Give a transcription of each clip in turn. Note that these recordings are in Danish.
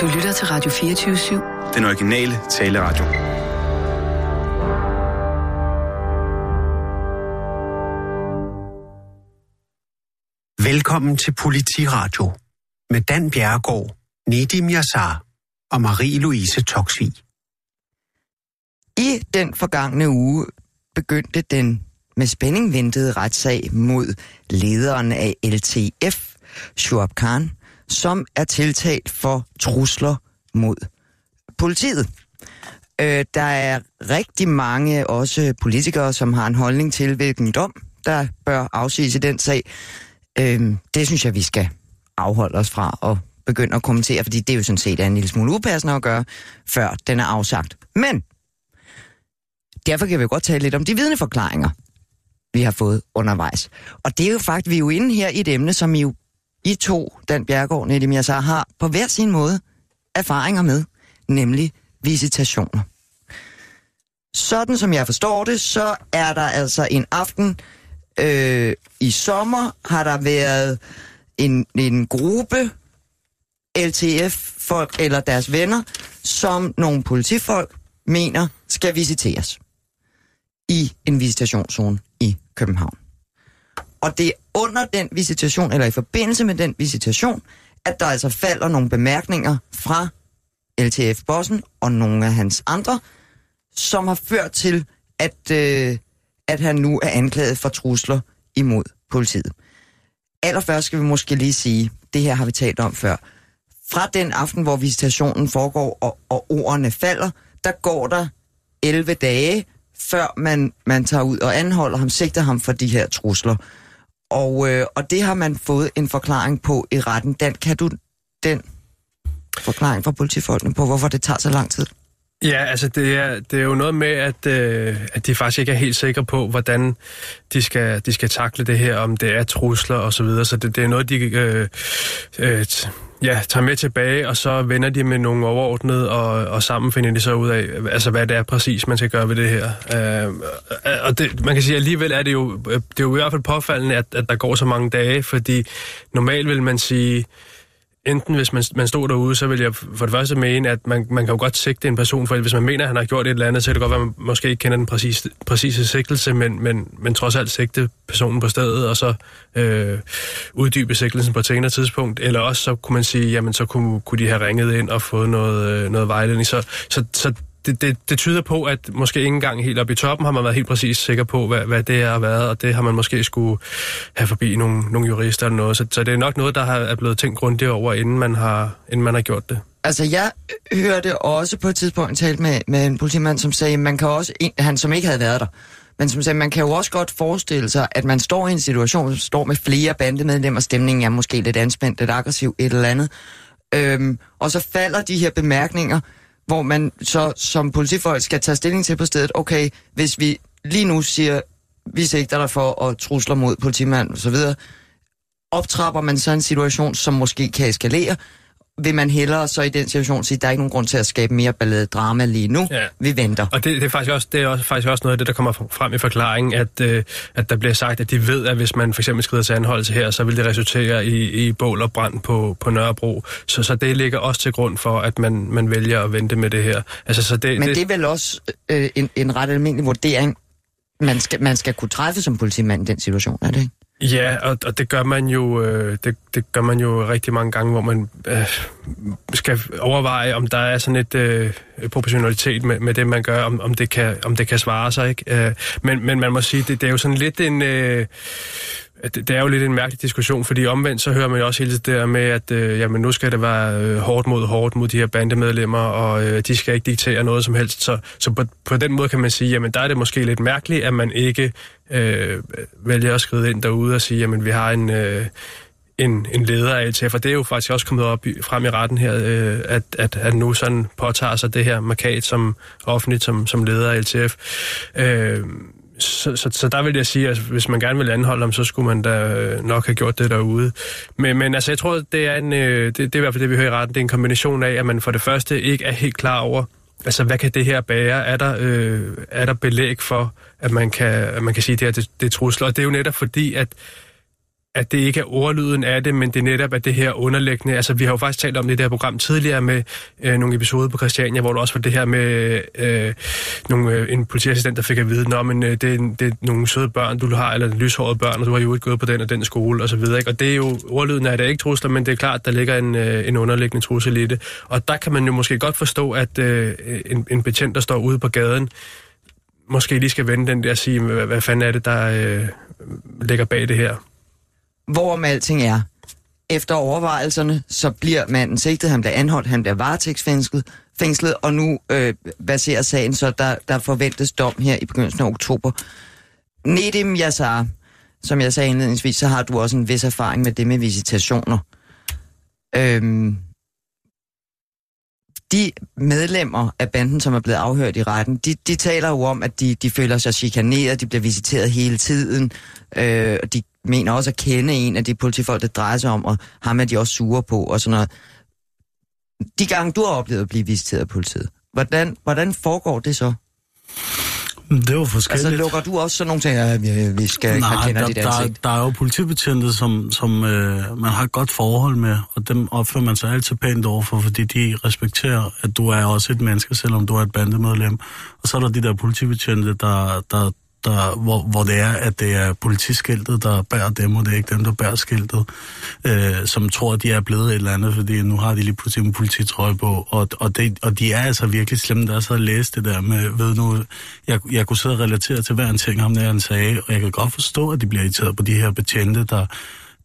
Du lytter til Radio 24-7. Den originale taleradio. Velkommen til Politiradio med Dan Bjerregaard, Nedim Yassar og Marie-Louise Toksvig. I den forgangne uge begyndte den med spænding ventede retssag mod lederen af LTF, Shuab Khan, som er tiltalt for trusler mod politiet. Øh, der er rigtig mange også politikere, som har en holdning til, hvilken dom, der bør afsiges i den sag. Øh, det synes jeg, vi skal afholde os fra og begynde at kommentere, fordi det er jo sådan set en lille smule upassende at gøre, før den er afsagt. Men derfor kan vi godt tale lidt om de vidneforklaringer, vi har fået undervejs. Og det er jo faktisk, vi er jo inde her i et emne, som I jo i to, Dan Bjergård og Nedim Yassar, har på hver sin måde erfaringer med, nemlig visitationer. Sådan som jeg forstår det, så er der altså en aften øh, i sommer, har der været en, en gruppe LTF-folk eller deres venner, som nogle politifolk mener skal visiteres i en visitationszone i København. Og det er under den visitation, eller i forbindelse med den visitation, at der altså falder nogle bemærkninger fra LTF-bossen og nogle af hans andre, som har ført til, at, øh, at han nu er anklaget for trusler imod politiet. Allerførst skal vi måske lige sige, det her har vi talt om før. Fra den aften, hvor visitationen foregår, og, og ordene falder, der går der 11 dage, før man, man tager ud og anholder ham, sigter ham for de her trusler. Og, øh, og det har man fået en forklaring på i retten. Dan, kan du den forklaring fra politifolkene på, hvorfor det tager så lang tid? Ja, altså det er, det er jo noget med, at, øh, at de faktisk ikke er helt sikre på, hvordan de skal, de skal takle det her, om det er trusler og så videre. Så det, det er noget, de øh, øh, ja, tager med tilbage, og så vender de med nogle overordnede, og, og sammen finder de så ud af, altså hvad det er præcis, man skal gøre ved det her. Øh, og det, man kan sige, at alligevel er det jo, øh, det er jo i hvert fald påfaldende, at, at der går så mange dage, fordi normalt vil man sige, enten hvis man, man stod derude, så vil jeg for det første mene, at man, man kan jo godt sigte en person, for hvis man mener, at han har gjort et eller andet, så kan det godt være, at man måske ikke kender den præcise, præcise sigtelse, men, men, men trods alt sigte personen på stedet, og så øh, uddybe sigtelsen på et senere tidspunkt. Eller også så kunne man sige, jamen så kunne, kunne de have ringet ind og fået noget, øh, noget vejledning. Så, så, så det, det, det tyder på, at måske ikke engang helt oppe i toppen har man været helt præcis sikker på, hvad, hvad det har været, og det har man måske skulle have forbi nogle, nogle jurister eller noget. Så, så det er nok noget, der har, er blevet tænkt grundigt over, inden man har, inden man har gjort det. Altså, jeg hørte også på et tidspunkt talt med, med en politimand, som sagde, man kan også, han som ikke havde været der, men som sagde, man kan jo også godt forestille sig, at man står i en situation, står med flere bandemedlemmer, stemningen er måske lidt anspændt, lidt aggressiv, et eller andet, øhm, og så falder de her bemærkninger, hvor man så som politifolk skal tage stilling til på stedet, okay, hvis vi lige nu siger, vi sigter dig for at trusler mod politimand osv., optrapper man så en situation, som måske kan eskalere, vil man hellere så i den situation sige, at der er ikke nogen grund til at skabe mere ballade drama lige nu. Ja. Vi venter. Og det, det, er faktisk også, det er også, faktisk også noget af det, der kommer frem i forklaringen, at, øh, at der bliver sagt, at de ved, at hvis man for eksempel skrider til anholdelse her, så vil det resultere i, i bål og brand på, på Nørrebro. Så, så det ligger også til grund for, at man, man vælger at vente med det her. Altså, så det, Men det, det er vel også øh, en, en ret almindelig vurdering, man skal, man skal kunne træffe som politimand i den situation, er det ikke? Ja, og, og det gør man jo øh, det, det gør man jo rigtig mange gange, hvor man øh, skal overveje, om der er sådan et øh, proportionalitet med, med det, man gør, om, om, det kan, om det kan svare sig. Ikke? Øh, men, men man må sige, det, det er jo sådan lidt en... Øh, det, det er jo lidt en mærkelig diskussion, fordi omvendt så hører man jo også hele det der med, at øh, jamen, nu skal det være øh, hårdt mod hårdt mod de her bandemedlemmer, og øh, de skal ikke diktere noget som helst. Så, så på, på den måde kan man sige, jamen der er det måske lidt mærkeligt, at man ikke øh, vælger at skride ind derude og sige, jamen vi har en... Øh, en, en leder af LTF, og det er jo faktisk også kommet op i, frem i retten her, øh, at, at at nu sådan påtager sig det her markat som offentligt som, som leder af LTF. Øh, så, så, så der vil jeg sige, at hvis man gerne vil anholde ham, så skulle man da øh, nok have gjort det derude. Men, men altså, jeg tror, det er, en, øh, det, det er i hvert fald det, vi hører i retten. Det er en kombination af, at man for det første ikke er helt klar over, altså hvad kan det her bære? Er der, øh, er der belæg for, at man kan, at man kan sige, at det, her, det, det er trusler? Og det er jo netop fordi, at at det ikke er ordlyden af det, men det er netop at det her underliggende. Altså, vi har jo faktisk talt om det i det her program tidligere med øh, nogle episoder på Christiania, hvor der også var det her med øh, nogle, øh, en politiassistent, der fik at vide, at men, øh, det, er, det er nogle søde børn, du har, eller lyshårede børn, og du har jo ikke gået på den og den skole, osv. Og, og det er jo, ordlyden af det ikke trusler, men det er klart, der ligger en, øh, en underliggende trussel i det. Og der kan man jo måske godt forstå, at øh, en, en betjent, der står ude på gaden, måske lige skal vende den der og sige, hvad, hvad fanden er det, der øh, ligger bag det her. Hvorom alting er, efter overvejelserne, så bliver manden sigtet, han bliver anholdt, han bliver varetægtsfængslet, fængslet, og nu øh, baserer sagen, så der, der forventes dom her i begyndelsen af oktober. Nedim Yassar, som jeg sagde indledningsvis, så har du også en vis erfaring med det med visitationer. Øhm, de medlemmer af banden, som er blevet afhørt i retten, de, de taler jo om, at de, de føler sig chikaneret, de bliver visiteret hele tiden, øh, og de mener også at kende en af de politifolk, det drejer sig om, og ham er de også sure på, og sådan noget. De gange, du har oplevet at blive visiteret af politiet, hvordan, hvordan foregår det så? Det er jo forskelligt. Altså lukker du også sådan nogle ting, at vi skal Nej, kende der, dit der, der er jo politibetjente, som, som øh, man har et godt forhold med, og dem opfører man sig altid pænt overfor, fordi de respekterer, at du er også et menneske, selvom du er et bandemedlem. Og så er der de der politibetjente, der, der, der, hvor, hvor det er, at det er politiskiltet, der bærer dem, og det er ikke dem, der bærer skiltet, øh, som tror, at de er blevet et eller andet, fordi nu har de lige pludselig en polititrøje på, og, og, det, og de er altså virkelig slemme, der så læst det der med, ved nu, jeg, jeg kunne sidde og relatere til hver en ting, ham der han sagde, og jeg kan godt forstå, at de bliver irriteret på de her betjente, der,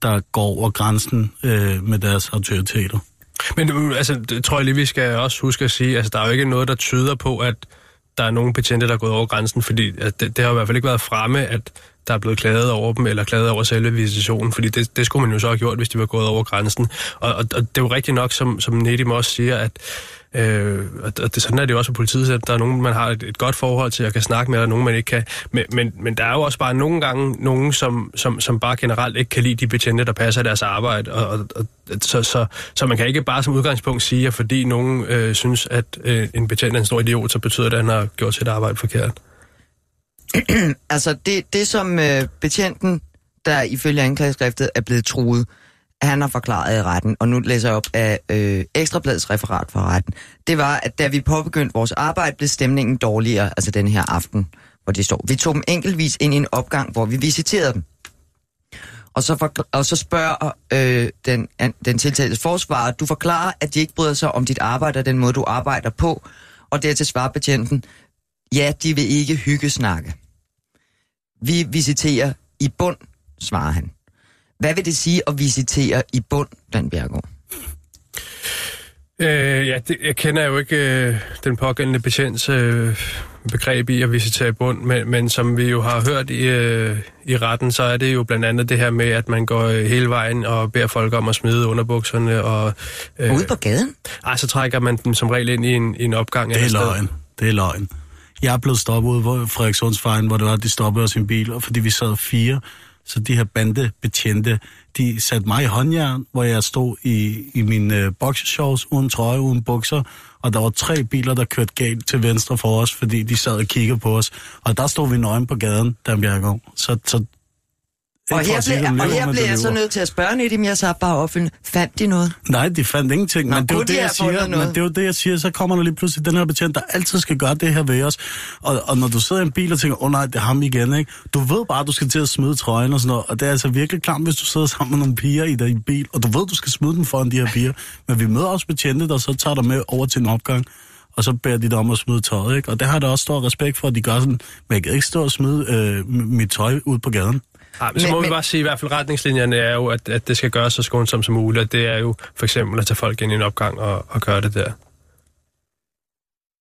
der går over grænsen øh, med deres autoriteter. Men øh, altså, det tror jeg lige, vi skal også huske at sige, altså der er jo ikke noget, der tyder på, at der er nogen betjente, der er gået over grænsen, fordi at det, det har i hvert fald ikke været fremme, at der er blevet klaget over dem, eller klaget over selve visitationen, fordi det, det skulle man jo så have gjort, hvis de var gået over grænsen. Og, og, og det er jo rigtigt nok, som, som Nedim også siger, at Øh, og det, sådan er det jo også på politiet, at der er nogen, man har et, et godt forhold til, og kan snakke med, og nogen, man ikke kan. Men, men, men der er jo også bare nogle gange nogen, som, som, som bare generelt ikke kan lide de betjente, der passer deres arbejde. Og, og, og, så, så, så man kan ikke bare som udgangspunkt sige, at fordi nogen øh, synes, at øh, en betjent er en stor idiot, så betyder det, at han har gjort sit arbejde forkert. altså, det, det som øh, betjenten, der ifølge anklageskriftet er blevet truet, han har forklaret i retten, og nu læser jeg op af øh, Ekstrabladets referat fra retten, det var, at da vi påbegyndte vores arbejde, blev stemningen dårligere, altså den her aften, hvor de står. Vi tog dem enkeltvis ind i en opgang, hvor vi visiterede dem. Og så, for, og så spørger øh, den, den tiltaltes forsvarer, du forklarer, at de ikke bryder sig om dit arbejde og den måde, du arbejder på, og dertil svarer betjenten, ja, de vil ikke hygge snakke. Vi visiterer i bund, svarer han. Hvad vil det sige at visitere i bund, Dan Bjergård? Øh, ja, det, jeg kender jo ikke øh, den pågældende betjents øh, begreb i at visitere i bund, men, men som vi jo har hørt i, øh, i retten, så er det jo blandt andet det her med, at man går øh, hele vejen og beder folk om at smide underbukserne. Og, øh, Ude på gaden? Ej, så trækker man dem som regel ind i en, i en opgang. Det er løgn. Det er løgn. Jeg er blevet stoppet ude på Frederikssundsvejen, hvor det var, at de stoppede os i en bil, og fordi vi sad fire så de her bandebetjente, de satte mig i håndjern, hvor jeg stod i, i min øh, boxershorts uden trøje, uden bukser, og der var tre biler, der kørte galt til venstre for os, fordi de sad og kiggede på os. Og der stod vi nøgen på gaden, der Bjergård. Så, så og her, blev, og her blev jeg så nødt til at spørge Nedim, jeg så bare opfølgende, fandt de noget? Nej, de fandt ingenting, Nå, men det er jo det, jeg siger, men det er jo det, jeg siger, så kommer der lige pludselig den her betjent, der altid skal gøre det her ved os. Og, og når du sidder i en bil og tænker, åh oh, nej, det er ham igen, ikke? Du ved bare, at du skal til at smide trøjen og sådan noget, og det er altså virkelig klart, hvis du sidder sammen med nogle piger i din bil, og du ved, du skal smide dem foran de her piger. Men vi møder også betjente, der så tager dig med over til en opgang og så beder de dig om at smide tøjet, ikke? Og det har der også stor respekt for, at de gør sådan, men jeg kan ikke stå og smide øh, mit tøj ud på gaden. Ja, men så må men, vi bare sige, i hvert fald retningslinjerne er jo, at, at det skal gøres så skånsomt som muligt, og det er jo for eksempel at tage folk ind i en opgang og, og gøre det der.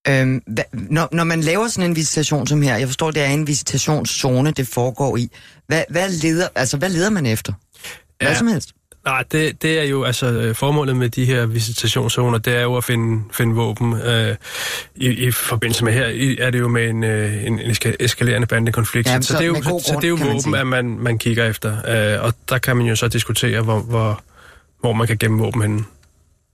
Øhm, hva, når, når man laver sådan en visitation som her, jeg forstår, det er en visitationszone, det foregår i. Hvad, hvad, leder, altså, hvad leder man efter? Hvad ja, som helst? Nej, det, det er jo altså øh, formålet med de her visitationszoner, det er jo at finde, finde våben. Øh, i, I forbindelse med her i, er det jo med en, øh, en, en eskalerende bandekonflikt. Ja, så, så, det er jo, så, så det er jo våben, man at man, man kigger efter. Øh, og der kan man jo så diskutere, hvor, hvor, hvor man kan gemme våben henne.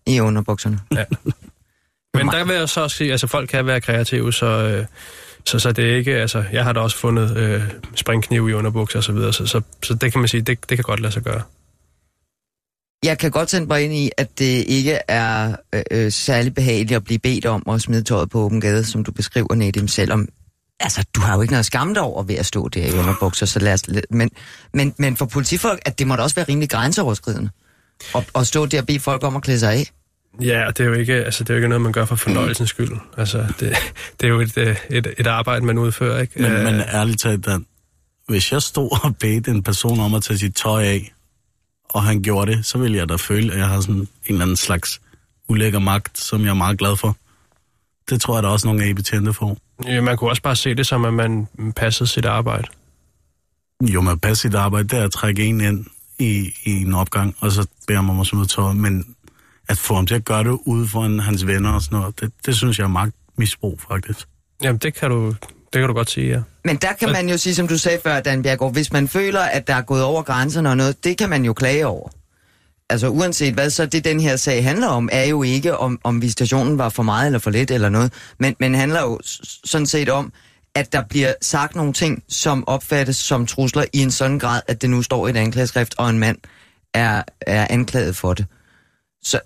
I underbukserne. Ja. Men der vil jeg så også sige, altså folk kan være kreative, så... Øh, så, så det er ikke, altså, jeg har da også fundet øh, springkniv i underbukser og så videre, så, så, så det kan man sige, det, det kan godt lade sig gøre. Jeg kan godt tænke mig ind i, at det ikke er øh, øh, særlig behageligt at blive bedt om at smide tøjet på åben gade, som du beskriver, Nedim, selvom altså, du har jo ikke noget skam over ved at stå der i underbukser, så lad os, men, men, men for politifolk, at det må da også være rimelig grænseoverskridende at, at stå der og bede folk om at klæde sig af. Ja, det er jo ikke, altså, det er jo ikke noget, man gør for fornøjelsens skyld. Altså, det, det er jo et, øh, et, et arbejde, man udfører, ikke? Men, men ærligt talt, Dan, hvis jeg stod og bedte en person om at tage sit tøj af, og han gjorde det, så ville jeg da føle, at jeg har sådan en eller anden slags ulækker magt, som jeg er meget glad for. Det tror jeg, der er også nogle af betjente får. Ja, man kunne også bare se det som, at man passede sit arbejde. Jo, man passer sit arbejde, det er at trække en ind i, i en opgang, og så beder man mig smide tøj. Men at få ham til at gøre det ude foran hans venner og sådan noget, det, det synes jeg er magtmisbrug, faktisk. Jamen, det kan du, det kan du godt sige, ja. Men der kan man jo sige, som du sagde før, Dan Bjergård, hvis man føler, at der er gået over grænserne og noget, det kan man jo klage over. Altså uanset hvad så det den her sag handler om, er jo ikke om, om visitationen var for meget eller for lidt eller noget, men, men handler jo sådan set om, at der bliver sagt nogle ting, som opfattes som trusler i en sådan grad, at det nu står i et anklageskrift, og en mand er, er anklaget for det. Så,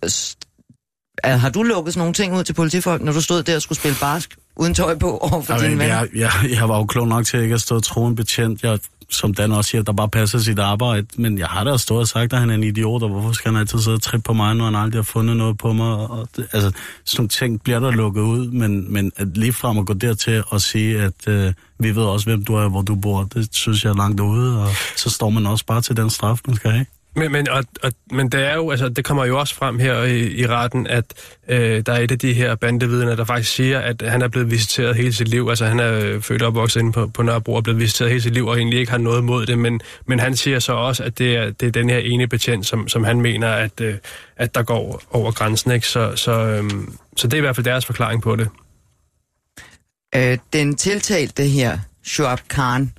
er, har du lukket sådan nogle ting ud til politifolk, når du stod der og skulle spille barsk uden tøj på over for dine venner? Jeg, jeg, jeg var jo klog nok til ikke at stå og tro en betjent. Jeg, som Dan også siger, der bare passer sit arbejde. Men jeg har da stået og sagt, at han er en idiot, og hvorfor skal han altid sidde og trippe på mig, når han aldrig har fundet noget på mig? Og altså, sådan nogle ting bliver der lukket ud, men, men at lige frem at gå dertil og sige, at øh, vi ved også, hvem du er, hvor du bor, det synes jeg er langt ude, og så står man også bare til den straf, man skal have. Men, men, og, og, men det er jo, altså, det kommer jo også frem her i, i retten, at øh, der er et af de her bandevidner, der faktisk siger, at han er blevet visiteret hele sit liv. Altså han er øh, født og opvokset inde på, på Nørrebro og blevet visiteret hele sit liv, og egentlig ikke har noget mod det. Men, men han siger så også, at det er, det er den her ene betjent, som, som han mener, at, øh, at der går over grænsen. Ikke? Så, så, øh, så det er i hvert fald deres forklaring på det. Øh, den tiltalte her, Shoab Khan,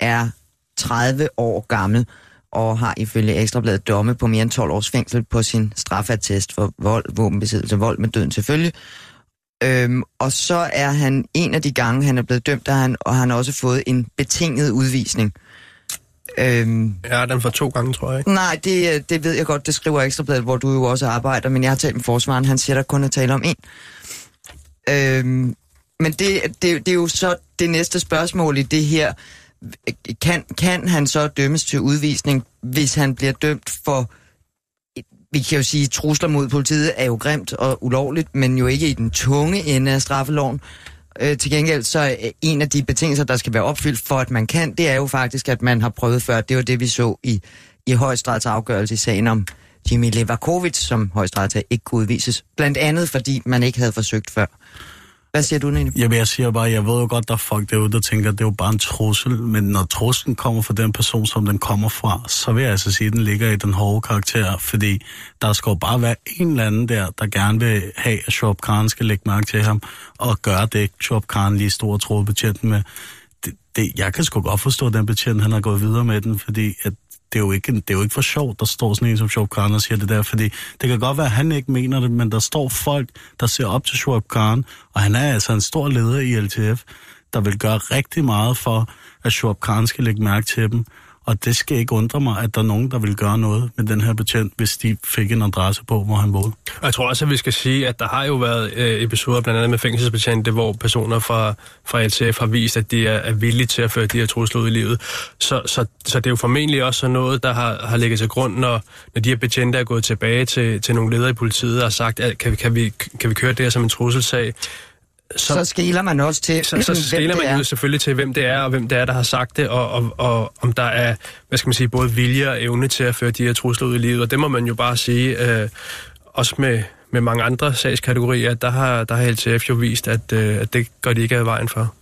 er 30 år gammel og har ifølge Ekstrabladet domme på mere end 12 års fængsel på sin strafattest for vold, våbenbesiddelse, vold med døden selvfølgelig. Øhm, og så er han en af de gange, han er blevet dømt, der han, og han har også fået en betinget udvisning. Øhm, ja, den for to gange, tror jeg ikke. Nej, det, det ved jeg godt, det skriver Ekstrabladet, hvor du jo også arbejder, men jeg har talt med forsvaren, han siger, der kun er tale om en. Øhm, men det, det, det er jo så det næste spørgsmål i det her kan, kan han så dømmes til udvisning, hvis han bliver dømt for, vi kan jo sige, trusler mod politiet er jo grimt og ulovligt, men jo ikke i den tunge ende af straffeloven. Øh, til gengæld så er en af de betingelser, der skal være opfyldt for, at man kan, det er jo faktisk, at man har prøvet før. Det var det, vi så i, i højstrets afgørelse i sagen om Jimmy Levakovic, som højstrats ikke kunne udvises. Blandt andet, fordi man ikke havde forsøgt før. Hvad siger du, Nene? Jamen, jeg siger bare, jeg ved jo godt, der er folk derude, der tænker, at det er jo bare en trussel, men når truslen kommer fra den person, som den kommer fra, så vil jeg altså sige, at den ligger i den hårde karakter, fordi der skal jo bare være en eller anden der, der gerne vil have, at Shop Khan skal lægge mærke til ham, og gøre det, Shop Khan lige stor troede betjenten med. Det, det, jeg kan sgu godt forstå, at den betjent, han har gået videre med den, fordi at det er jo ikke, det er jo ikke for sjovt, der står sådan en som Shoaib Khan og siger det der, fordi det kan godt være, at han ikke mener det, men der står folk, der ser op til Shoaib Khan, og han er altså en stor leder i LTF, der vil gøre rigtig meget for, at Shoaib Khan skal lægge mærke til dem. Og det skal ikke undre mig, at der er nogen, der vil gøre noget med den her betjent, hvis de fik en adresse på, hvor han boede. Og jeg tror også, at vi skal sige, at der har jo været øh, episoder, blandt andet med fængselsbetjente, hvor personer fra, fra LTF har vist, at de er, er villige til at føre de her trusler ud i livet. Så, så, så det er jo formentlig også noget, der har, har ligget til grund, når, når de her betjente er gået tilbage til, til nogle ledere i politiet og har sagt, at kan, kan, vi, kan vi køre det her som en trusselsag? Så, så skiller man også til, så, så skiller man jo selvfølgelig til, hvem det er, og hvem det er, der har sagt det, og, og, og om der er, hvad skal man sige, både vilje og evne til at føre de her trusler ud i livet. Og det må man jo bare sige, øh, også med, med mange andre sagskategorier, der har, der har LTF jo vist, at, øh, at det går de ikke af vejen for.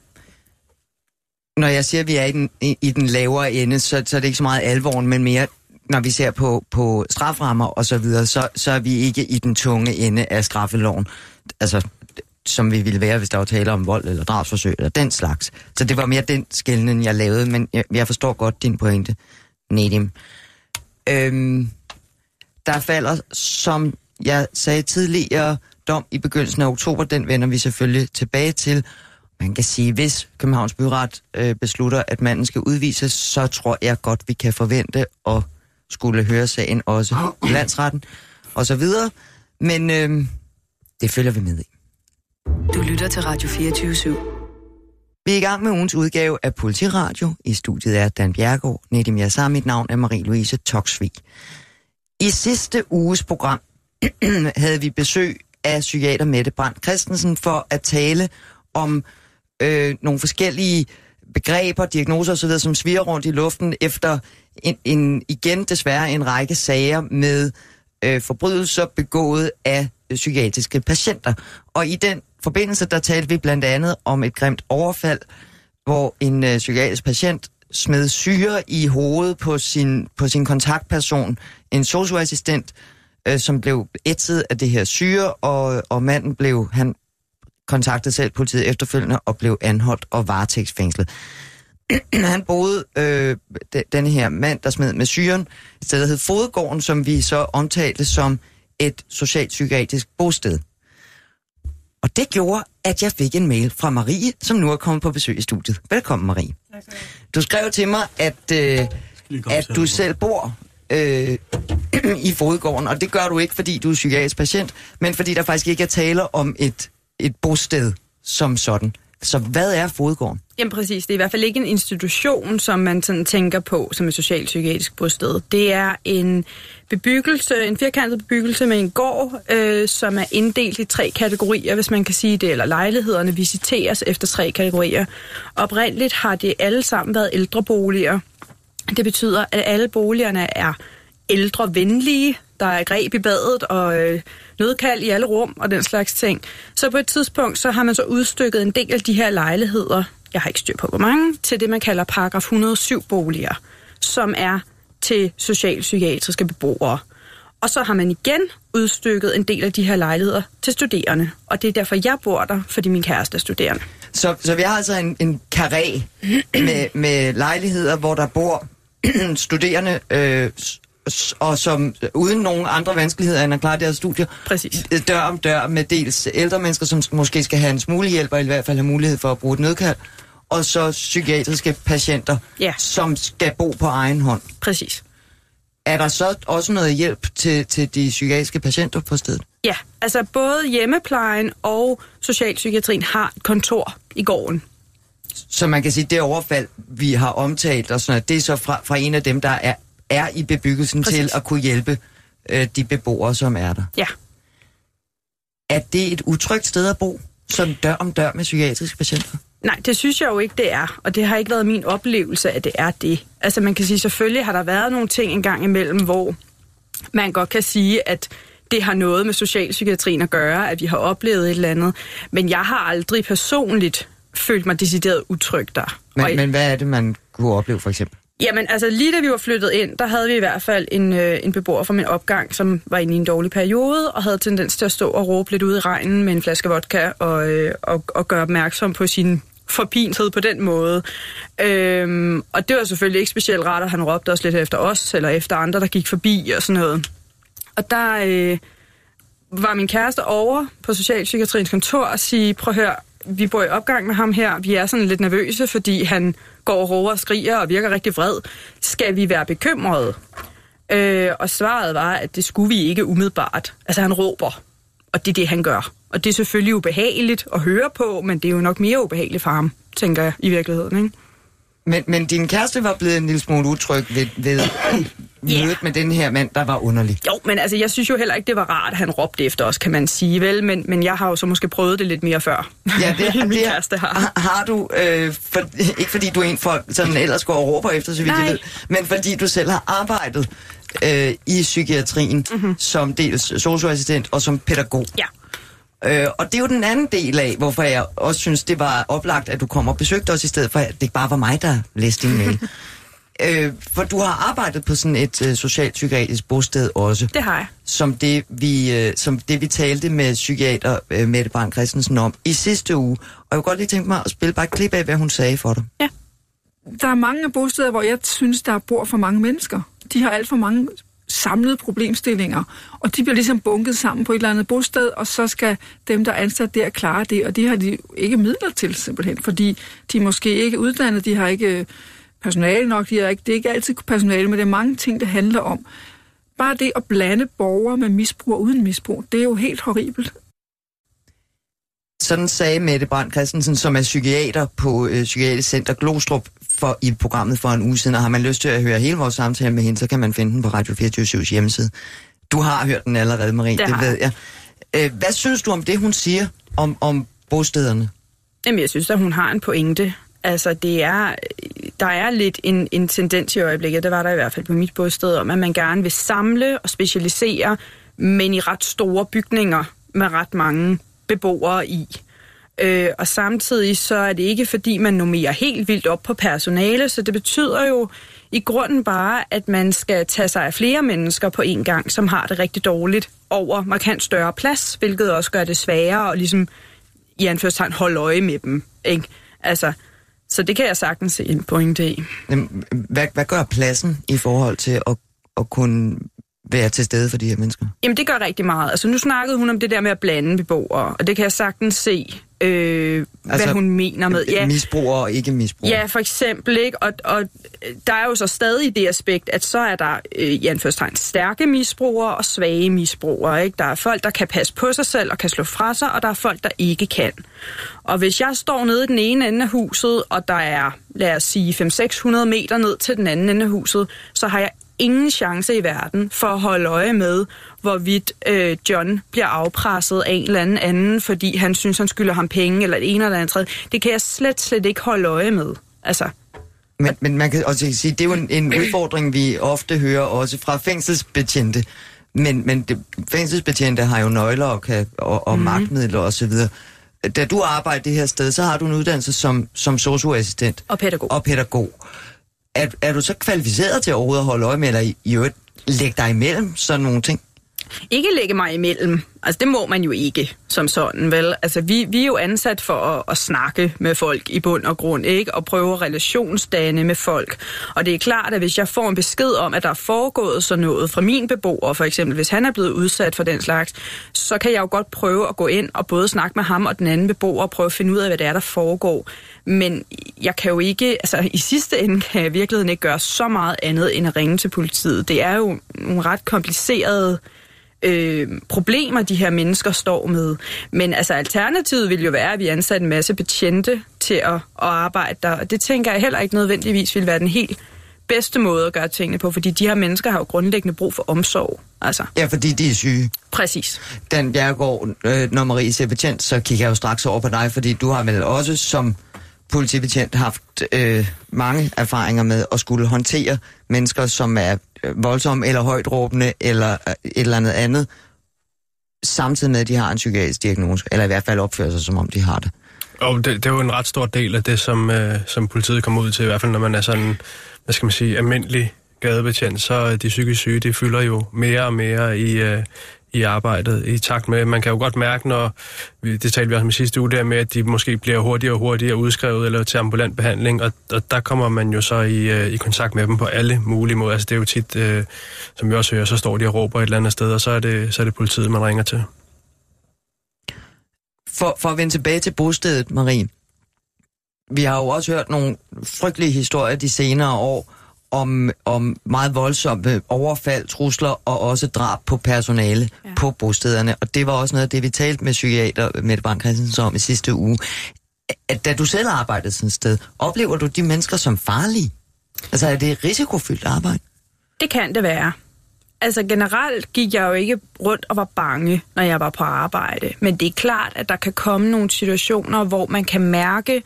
Når jeg siger, at vi er i den, i, i den lavere ende, så, så er det ikke så meget alvoren, men mere når vi ser på, på straframmer og så videre, så, så er vi ikke i den tunge ende af straffeloven. Altså, som vi ville være, hvis der var tale om vold eller drabsforsøg eller den slags. Så det var mere den skældning, jeg lavede, men jeg, jeg forstår godt din pointe, Nedim. Øhm, der falder, som jeg sagde tidligere, dom i begyndelsen af oktober, den vender vi selvfølgelig tilbage til. man kan sige, hvis Københavns Byret øh, beslutter, at manden skal udvises, så tror jeg godt, vi kan forvente at skulle høre sagen også i landsretten og så videre. Men øh, det følger vi med i. Du lytter til Radio 24 /7. Vi er i gang med ugens udgave af Politiradio. I studiet er Dan Bjergård, Nedim Yassar, mit navn er Marie-Louise Toksvig. I sidste uges program havde vi besøg af psykiater Mette Brandt Christensen for at tale om øh, nogle forskellige begreber, diagnoser osv., som sviger rundt i luften efter en, en, igen desværre en række sager med øh, forbrydelser begået af psykiatriske patienter. Og i den forbindelse, der talte vi blandt andet om et grimt overfald, hvor en øh, psykiatrisk patient smed syre i hovedet på sin, på sin kontaktperson, en socioassistent, øh, som blev ætset af det her syre, og, og manden blev, han kontaktede selv politiet efterfølgende og blev anholdt og varetægtsfængslet. han boede, øh, de, her mand, der smed med syren, et sted, der hed Fodgården, som vi så omtalte som et socialpsykiatrisk bosted. Og det gjorde, at jeg fik en mail fra Marie, som nu er kommet på besøg i studiet. Velkommen, Marie. Du skrev til mig, at, øh, at du selv bor øh, i Fodgården, og det gør du ikke, fordi du er psykiatrisk patient, men fordi der faktisk ikke er tale om et, et bosted som sådan. Så hvad er Fodgården? Jamen præcis, det er i hvert fald ikke en institution, som man sådan tænker på som et socialpsykiatrisk bosted. Det er en bebyggelse, en firkantet bebyggelse med en gård, øh, som er inddelt i tre kategorier, hvis man kan sige det, eller lejlighederne visiteres efter tre kategorier. Oprindeligt har det alle sammen været ældreboliger. Det betyder, at alle boligerne er ældrevenlige, der er greb i badet og øh, nødkald i alle rum og den slags ting. Så på et tidspunkt, så har man så udstykket en del af de her lejligheder, jeg har ikke styr på hvor mange, til det man kalder paragraf 107 boliger, som er til socialpsykiatriske beboere. Og så har man igen udstykket en del af de her lejligheder til studerende. Og det er derfor, jeg bor der, fordi min kæreste er studerende. Så, så vi har altså en, en karé med, med lejligheder, hvor der bor studerende, øh, og som uden nogen andre vanskeligheder end at klare deres studier, Præcis. dør om dør med dels ældre mennesker, som måske skal have en smule hjælp, og i hvert fald have mulighed for at bruge et nødkald, og så psykiatriske patienter, Ja. som skal bo på egen hånd. Præcis. Er der så også noget hjælp til, til de psykiatriske patienter på stedet? Ja, altså både hjemmeplejen og socialpsykiatrien har et kontor i gården. Så man kan sige, det overfald, vi har omtalt, og sådan noget, det er så fra, fra en af dem, der er, er i bebyggelsen Præcis. til at kunne hjælpe øh, de beboere, som er der. Ja. Er det et utrygt sted at bo, som dør om dør med psykiatriske patienter? Nej, det synes jeg jo ikke, det er. Og det har ikke været min oplevelse, at det er det. Altså man kan sige, selvfølgelig har der været nogle ting en gang imellem, hvor man godt kan sige, at det har noget med socialpsykiatrien at gøre, at vi har oplevet et eller andet. Men jeg har aldrig personligt følt mig decideret utryg der. Men, Og- men hvad er det, man kunne opleve for eksempel? Jamen, altså lige da vi var flyttet ind, der havde vi i hvert fald en, øh, en beboer fra min opgang, som var inde i en dårlig periode, og havde tendens til at stå og råbe lidt ud i regnen med en flaske vodka, og, øh, og, og gøre opmærksom på sin forpinthed på den måde. Øhm, og det var selvfølgelig ikke specielt rart, at han råbte også lidt efter os, eller efter andre, der gik forbi og sådan noget. Og der øh, var min kæreste over på Socialpsykiatriens kontor og sige, prøv at høre, vi bor i opgang med ham her, vi er sådan lidt nervøse, fordi han går og råber og skriger og virker rigtig vred. Skal vi være bekymrede? Øh, og svaret var, at det skulle vi ikke umiddelbart. Altså han råber, og det er det, han gør. Og det er selvfølgelig ubehageligt at høre på, men det er jo nok mere ubehageligt for ham, tænker jeg i virkeligheden. Ikke? Men, men din kæreste var blevet en lille smule utryg ved, ved mødet med den her mand, der var underlig. Jo, men altså, jeg synes jo heller ikke, det var rart, at han råbte efter os, kan man sige, vel? Men, men jeg har jo så måske prøvet det lidt mere før, Ja, det, min det kæreste har. har, du, øh, for, ikke fordi du er en folk, sådan ellers går og råber efter, så vidt jeg Nej. ved, men fordi du selv har arbejdet øh, i psykiatrien mm-hmm. som dels socioassistent og som pædagog. Ja. Øh, og det er jo den anden del af, hvorfor jeg også synes, det var oplagt, at du kom og besøgte os, i stedet for, at det bare var mig, der læste din mail. øh, for du har arbejdet på sådan et øh, socialpsykiatrisk bosted også, Det har jeg. som det, vi, øh, som det vi talte med psykiater øh, Mette Brandt Christensen om i sidste uge. Og jeg kunne godt lige tænke mig at spille bare et klip af, hvad hun sagde for dig. Der er mange af bosteder, hvor jeg synes, der bor for mange mennesker. De har alt for mange samlede problemstillinger, og de bliver ligesom bunket sammen på et eller andet bosted, og så skal dem, der er ansat der, klare det, og det har de ikke midler til simpelthen, fordi de måske ikke uddannet, de har ikke øh, personale nok, de har ikke, det er ikke altid personale, men det er mange ting, det handler om. Bare det at blande borgere med misbrug og uden misbrug, det er jo helt horribelt. Sådan sagde Mette Brandt Christensen, som er psykiater på øh, Psykiatrisk Center Glostrup for, i programmet for en uge siden, og har man lyst til at høre hele vores samtale med hende, så kan man finde den på Radio 24 hjemmeside. Du har hørt den allerede, Marie, det, det ved jeg. Øh, hvad synes du om det, hun siger om, om bostederne? Jamen, jeg synes at hun har en pointe. Altså, det er, der er lidt en, en tendens i øjeblikket, det var der i hvert fald på mit bosted, om at man gerne vil samle og specialisere, men i ret store bygninger med ret mange beboere i. Øh, og samtidig så er det ikke, fordi man nummerer helt vildt op på personale, så det betyder jo i grunden bare, at man skal tage sig af flere mennesker på en gang, som har det rigtig dårligt over markant større plads, hvilket også gør det sværere at ligesom i anførstegn holde øje med dem. Ikke? Altså, så det kan jeg sagtens se en pointe i. Hvad, hvad gør pladsen i forhold til at, at kunne være til stede for de her mennesker? Jamen, det gør rigtig meget. Altså, nu snakkede hun om det der med at blande beboere, og det kan jeg sagtens se, øh, altså, hvad hun mener med. Ja, misbrugere og ikke misbrugere. Ja, for eksempel, ikke? Og, og der er jo så stadig det aspekt, at så er der øh, i anførstegn stærke misbrugere og svage misbrugere. Ikke? Der er folk, der kan passe på sig selv og kan slå fra sig, og der er folk, der ikke kan. Og hvis jeg står nede i den ene ende af huset, og der er, lad os sige, 500-600 meter ned til den anden ende af huset, så har jeg ingen chance i verden for at holde øje med, hvorvidt øh, John bliver afpresset af en eller anden anden, fordi han synes, han skylder ham penge, eller det ene eller andet tredje. Det kan jeg slet, slet ikke holde øje med. Altså, men, men man kan også sige, det er jo en, en udfordring, vi ofte hører også fra fængselsbetjente. Men, men det, fængselsbetjente har jo nøgler og, kan, og, og mm. magtmidler osv. Da du arbejder det her sted, så har du en uddannelse som, som socioassistent. Og pædagog. Og pædagog er, er du så kvalificeret til overhovedet at holde øje med, eller i, øvrigt lægge dig imellem sådan nogle ting? Ikke lægge mig imellem. Altså, det må man jo ikke som sådan, vel? Altså, vi, vi er jo ansat for at, at snakke med folk i bund og grund, ikke? Og prøve relationsdanne med folk. Og det er klart, at hvis jeg får en besked om, at der er foregået sådan noget fra min beboer, for eksempel, hvis han er blevet udsat for den slags, så kan jeg jo godt prøve at gå ind og både snakke med ham og den anden beboer og prøve at finde ud af, hvad det er, der foregår. Men jeg kan jo ikke, altså i sidste ende kan jeg virkelig ikke gøre så meget andet end at ringe til politiet. Det er jo nogle ret komplicerede øh, problemer, de her mennesker står med. Men altså alternativet vil jo være, at vi ansætter en masse betjente til at, at arbejde der. Og det tænker jeg heller ikke nødvendigvis vil være den helt bedste måde at gøre tingene på, fordi de her mennesker har jo grundlæggende brug for omsorg. Altså. Ja, fordi de er syge. Præcis. Dan Bjergård, øh, når Marie siger betjent, så kigger jeg jo straks over på dig, fordi du har vel også som politibetjent haft øh, mange erfaringer med at skulle håndtere mennesker, som er voldsomme eller højt råbende eller øh, et eller andet andet, samtidig med, at de har en psykiatrisk diagnose, eller i hvert fald opfører sig, som om de har det. Og det, det er jo en ret stor del af det, som, øh, som politiet kommer ud til, i hvert fald når man er sådan, hvad skal man sige, almindelig gadebetjent, så de psykisk syge, de fylder jo mere og mere i, øh, i arbejdet i takt med. Man kan jo godt mærke, når, det talte vi også med sidste uge, der med, at de måske bliver hurtigere og hurtigere udskrevet eller til ambulant behandling, og, og der kommer man jo så i, øh, i kontakt med dem på alle mulige måder. Altså det er jo tit, øh, som vi også hører, så står de og råber et eller andet sted, og så er det, så er det politiet, man ringer til. For, for at vende tilbage til bostedet, Marie. Vi har jo også hørt nogle frygtelige historier de senere år, om, om meget voldsomme overfald, trusler og også drab på personale ja. på bostederne. Og det var også noget af det, vi talte med psykiater Mette Brandt Christensen om i sidste uge. At da du selv arbejdede sådan et sted, oplever du de mennesker som farlige? Altså er det risikofyldt arbejde? Det kan det være. Altså generelt gik jeg jo ikke rundt og var bange, når jeg var på arbejde. Men det er klart, at der kan komme nogle situationer, hvor man kan mærke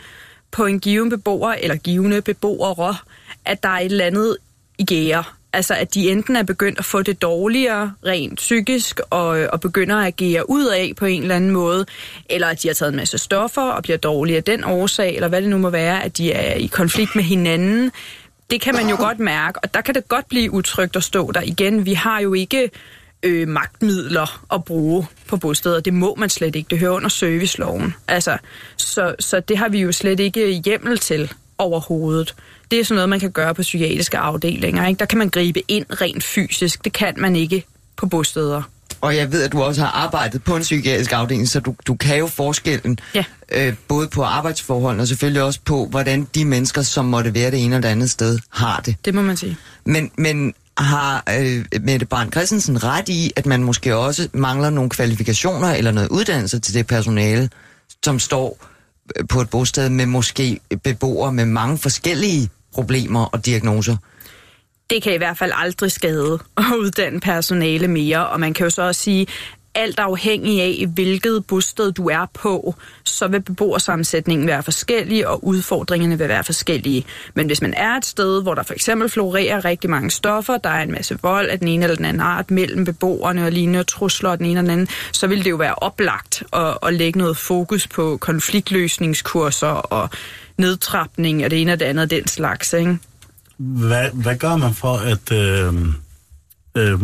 på en given beboer eller givende beboere, at der er et eller andet i gære. Altså, at de enten er begyndt at få det dårligere rent psykisk og, øh, og begynder at agere ud af på en eller anden måde, eller at de har taget en masse stoffer og bliver dårlige af den årsag, eller hvad det nu må være, at de er i konflikt med hinanden. Det kan man jo godt mærke, og der kan det godt blive utrygt at stå der igen. Vi har jo ikke øh, magtmidler at bruge på bosteder. Det må man slet ikke. Det hører under serviceloven. Altså, så, så det har vi jo slet ikke hjemmel til overhovedet. Det er sådan noget, man kan gøre på psykiatriske afdelinger. Ikke? Der kan man gribe ind rent fysisk. Det kan man ikke på bosteder. Og jeg ved, at du også har arbejdet på en psykiatrisk afdeling, så du, du kan jo forskellen, Ja. øh, både på arbejdsforholdene og selvfølgelig også på, hvordan de mennesker, som måtte være det ene eller det andet sted, har det. Det må man sige. Men, men har øh, Mette Brandt Christensen ret i, at man måske også mangler nogle kvalifikationer eller noget uddannelse til det personale, som står på et bosted med måske beboere med mange forskellige problemer og diagnoser? det kan i hvert fald aldrig skade at uddanne personale mere, og man kan jo så også sige, alt afhængig af, hvilket bosted du er på, så vil beboersammensætningen være forskellig, og udfordringerne vil være forskellige. Men hvis man er et sted, hvor der for eksempel florerer rigtig mange stoffer, der er en masse vold af den ene eller den anden art mellem beboerne og lignende trusler af den ene eller den anden, så vil det jo være oplagt at, at lægge noget fokus på konfliktløsningskurser og nedtrapning og det ene og det andet den slags, ikke? Hvad, hvad gør man for at... Øh, øh,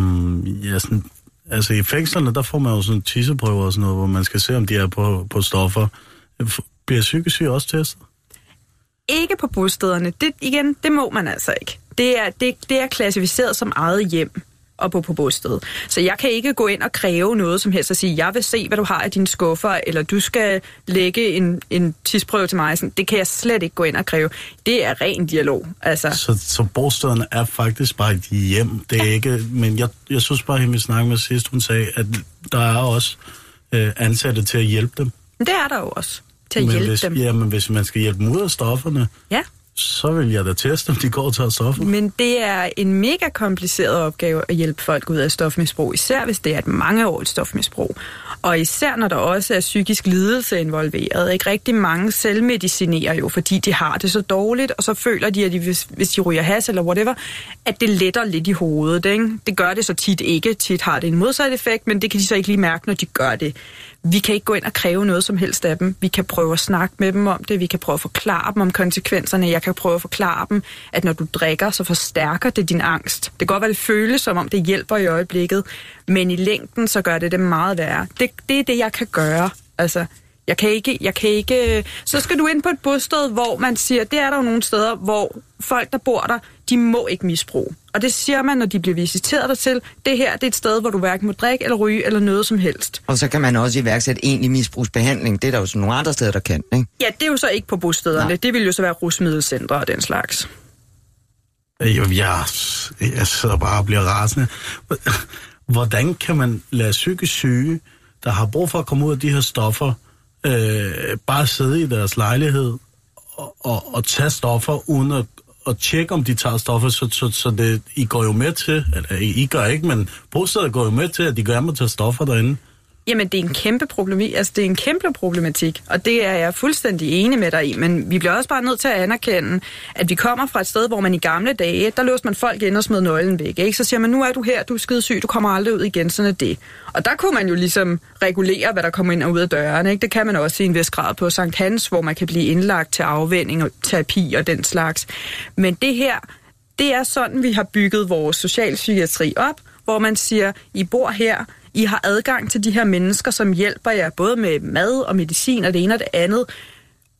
ja, sådan, altså i fængslerne, der får man jo sådan tisseprøver og sådan noget, hvor man skal se, om de er på, på stoffer. Bliver psykisk syg også testet? ikke på bostederne. Det, igen, det må man altså ikke. Det er, det, det er klassificeret som eget hjem og på, på bosted. Så jeg kan ikke gå ind og kræve noget som helst og sige, jeg vil se, hvad du har i dine skuffer, eller du skal lægge en, en tidsprøve til mig. Sådan, det kan jeg slet ikke gå ind og kræve. Det er ren dialog. Altså, Så, så bostederne er faktisk bare et hjem. Det er ikke... Men jeg, jeg synes bare, at vi snakkede med sidst, hun sagde, at der er også øh, ansatte til at hjælpe dem. det er der jo også til at men hjælpe hvis, dem. Ja, men hvis man skal hjælpe dem ud af stofferne, Ja så vil jeg da teste, om de går og tager stoffer. Men det er en mega kompliceret opgave at hjælpe folk ud af stofmisbrug, især hvis det er et mangeårigt stofmisbrug. Og især når der også er psykisk lidelse involveret. Ikke rigtig mange selvmedicinerer jo, fordi de har det så dårligt, og så føler de, at de, hvis, hvis de ryger has eller whatever, at det letter lidt i hovedet. Ikke? Det gør det så tit ikke. Tit har det en modsat effekt, men det kan de så ikke lige mærke, når de gør det. Vi kan ikke gå ind og kræve noget som helst af dem. Vi kan prøve at snakke med dem om det. Vi kan prøve at forklare dem om konsekvenserne. Jeg kan prøve at forklare dem, at når du drikker, så forstærker det din angst. Det kan godt være, det føles som om, det hjælper i øjeblikket, men i længden, så gør det det meget værre. Det, det er det, jeg kan gøre. Altså, jeg kan ikke, jeg kan ikke... Øh, så skal du ind på et bosted, hvor man siger, det er der jo nogle steder, hvor folk, der bor der, de må ikke misbruge. Og det siger man, når de bliver visiteret der til. Det her, det er et sted, hvor du hverken må drikke eller ryge eller noget som helst. Og så kan man også iværksætte egentlig misbrugsbehandling. Det er der jo sådan nogle andre steder, der kan, ikke? Ja, det er jo så ikke på bostederne. Nej. Det vil jo så være rusmiddelcentre og den slags. Jeg, jeg, jeg sidder bare og bliver rasende. Hvordan kan man lade psykisk syge, der har brug for at komme ud af de her stoffer, øh, bare sidde i deres lejlighed og, og, og tage stoffer, uden at, at tjekke, om de tager stoffer, så, så, så det, I går jo med til, eller I gør ikke, men bostedet går jo med til, at de gerne må tage stoffer derinde. Jamen, det er en kæmpe problematik, altså det er en kæmpe problematik, og det er jeg fuldstændig enig med dig i, men vi bliver også bare nødt til at anerkende, at vi kommer fra et sted, hvor man i gamle dage, der låste man folk ind og smed nøglen væk, ikke? Så siger man, nu er du her, du er skidesyg, du kommer aldrig ud igen, sådan er det. Og der kunne man jo ligesom regulere, hvad der kommer ind og ud af dørene, ikke? Det kan man også i en vis grad på Sankt Hans, hvor man kan blive indlagt til afvænding og terapi og den slags. Men det her, det er sådan, vi har bygget vores socialpsykiatri op, hvor man siger, I bor her, i har adgang til de her mennesker, som hjælper jer både med mad og medicin og det ene og det andet.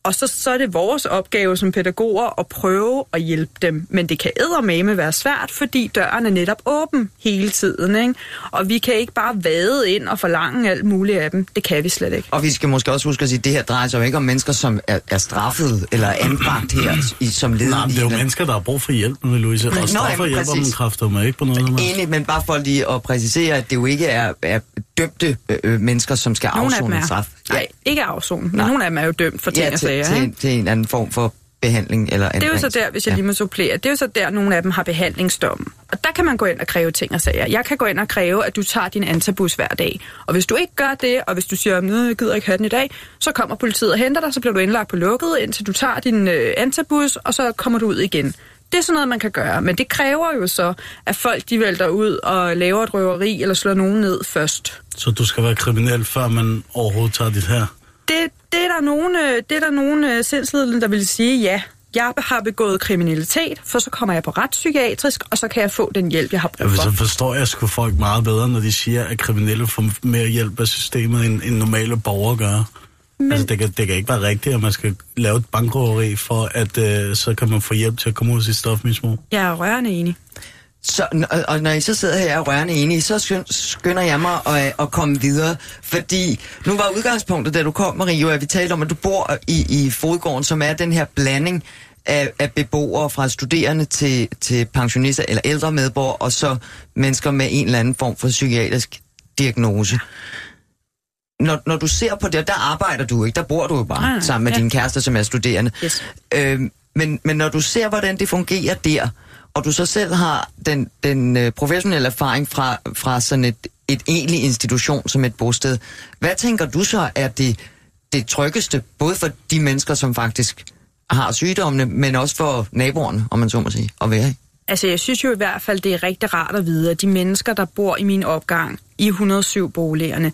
Og så, så er det vores opgave som pædagoger at prøve at hjælpe dem. Men det kan eddermame være svært, fordi døren er netop åben hele tiden. Ikke? Og vi kan ikke bare vade ind og forlange alt muligt af dem. Det kan vi slet ikke. Og vi skal måske også huske at sige, at det her drejer sig jo ikke om mennesker, som er, er straffet eller anbragt her i, som led Nej, det er jo mennesker, der har brug for hjælp nu, Louise. Nå, Og stoffer jamen, hjælper præcis. dem kræfter mig ikke på noget. Enig, men bare for lige at præcisere, at det jo ikke er, er dømte øh, mennesker, som skal Nogle af dem afzone en er. straf. Nej, ikke afzone, men Nej. nogle af dem er jo dømt for ting ja, og sager. til, ikke? til en anden form for behandling eller Det er jo så der, hvis jeg Ja. lige må supplere, det er jo så der, nogle af dem har behandlingsdom. Og der kan man gå ind og kræve ting og sager. Jeg kan gå ind og kræve, at du tager din antabus hver dag. Og hvis du ikke gør det, og hvis du siger, at jeg gider ikke have den i dag, så kommer politiet og henter dig, så bliver du indlagt på lukket, indtil du tager din øh, antabus, og så kommer du ud igen. Det er sådan noget, man kan gøre, men det kræver jo så, at folk de vælter ud og laver et røveri eller slår nogen ned først. Så du skal være kriminel, før man overhovedet tager dit her. Det, det er der nogle, øh, det er der nogle øh, sindslidende, der vil sige, ja, jeg har begået kriminalitet, for så kommer jeg på retspsykiatrisk, og så kan jeg få den hjælp, jeg har Ja, brug for. så forstår jeg sgu folk meget bedre, når de siger, at kriminelle får mere hjælp af systemet, end, end normale borgere gør. Men... Altså, det kan, det kan ikke være rigtigt, at man skal lave et bankrøveri for, at øh, så kan man få hjælp til at komme ud af sit stofmisbrug. Jeg er rørende enig. Så, og, og når I så sidder her og rørende enige, så skynd, skynder jeg mig at, at komme videre. Fordi nu var udgangspunktet, da du kom, Marie, jo, at vi talte om, at du bor i, i Fodgården, som er den her blanding af, af beboere fra studerende til, til pensionister eller ældre medborgere, og så mennesker med en eller anden form for psykiatrisk diagnose. Når, når du ser på det, der arbejder du ikke, der bor du jo bare nej, sammen med ja. din kæreste, som er studerende. Yes. Øhm, men, men når du ser, hvordan det fungerer der, og du så selv har den, den øh, professionelle erfaring fra, fra sådan et, et egentlig institution som et bosted, hvad tænker du så er det, det tryggeste, både for de mennesker, som faktisk har sygdommene, men også for naboerne, om man så må sige, at være i? Altså, jeg synes jo i hvert fald, det er rigtig rart at vide, at de mennesker, der bor i min opgang i 107 boligerne,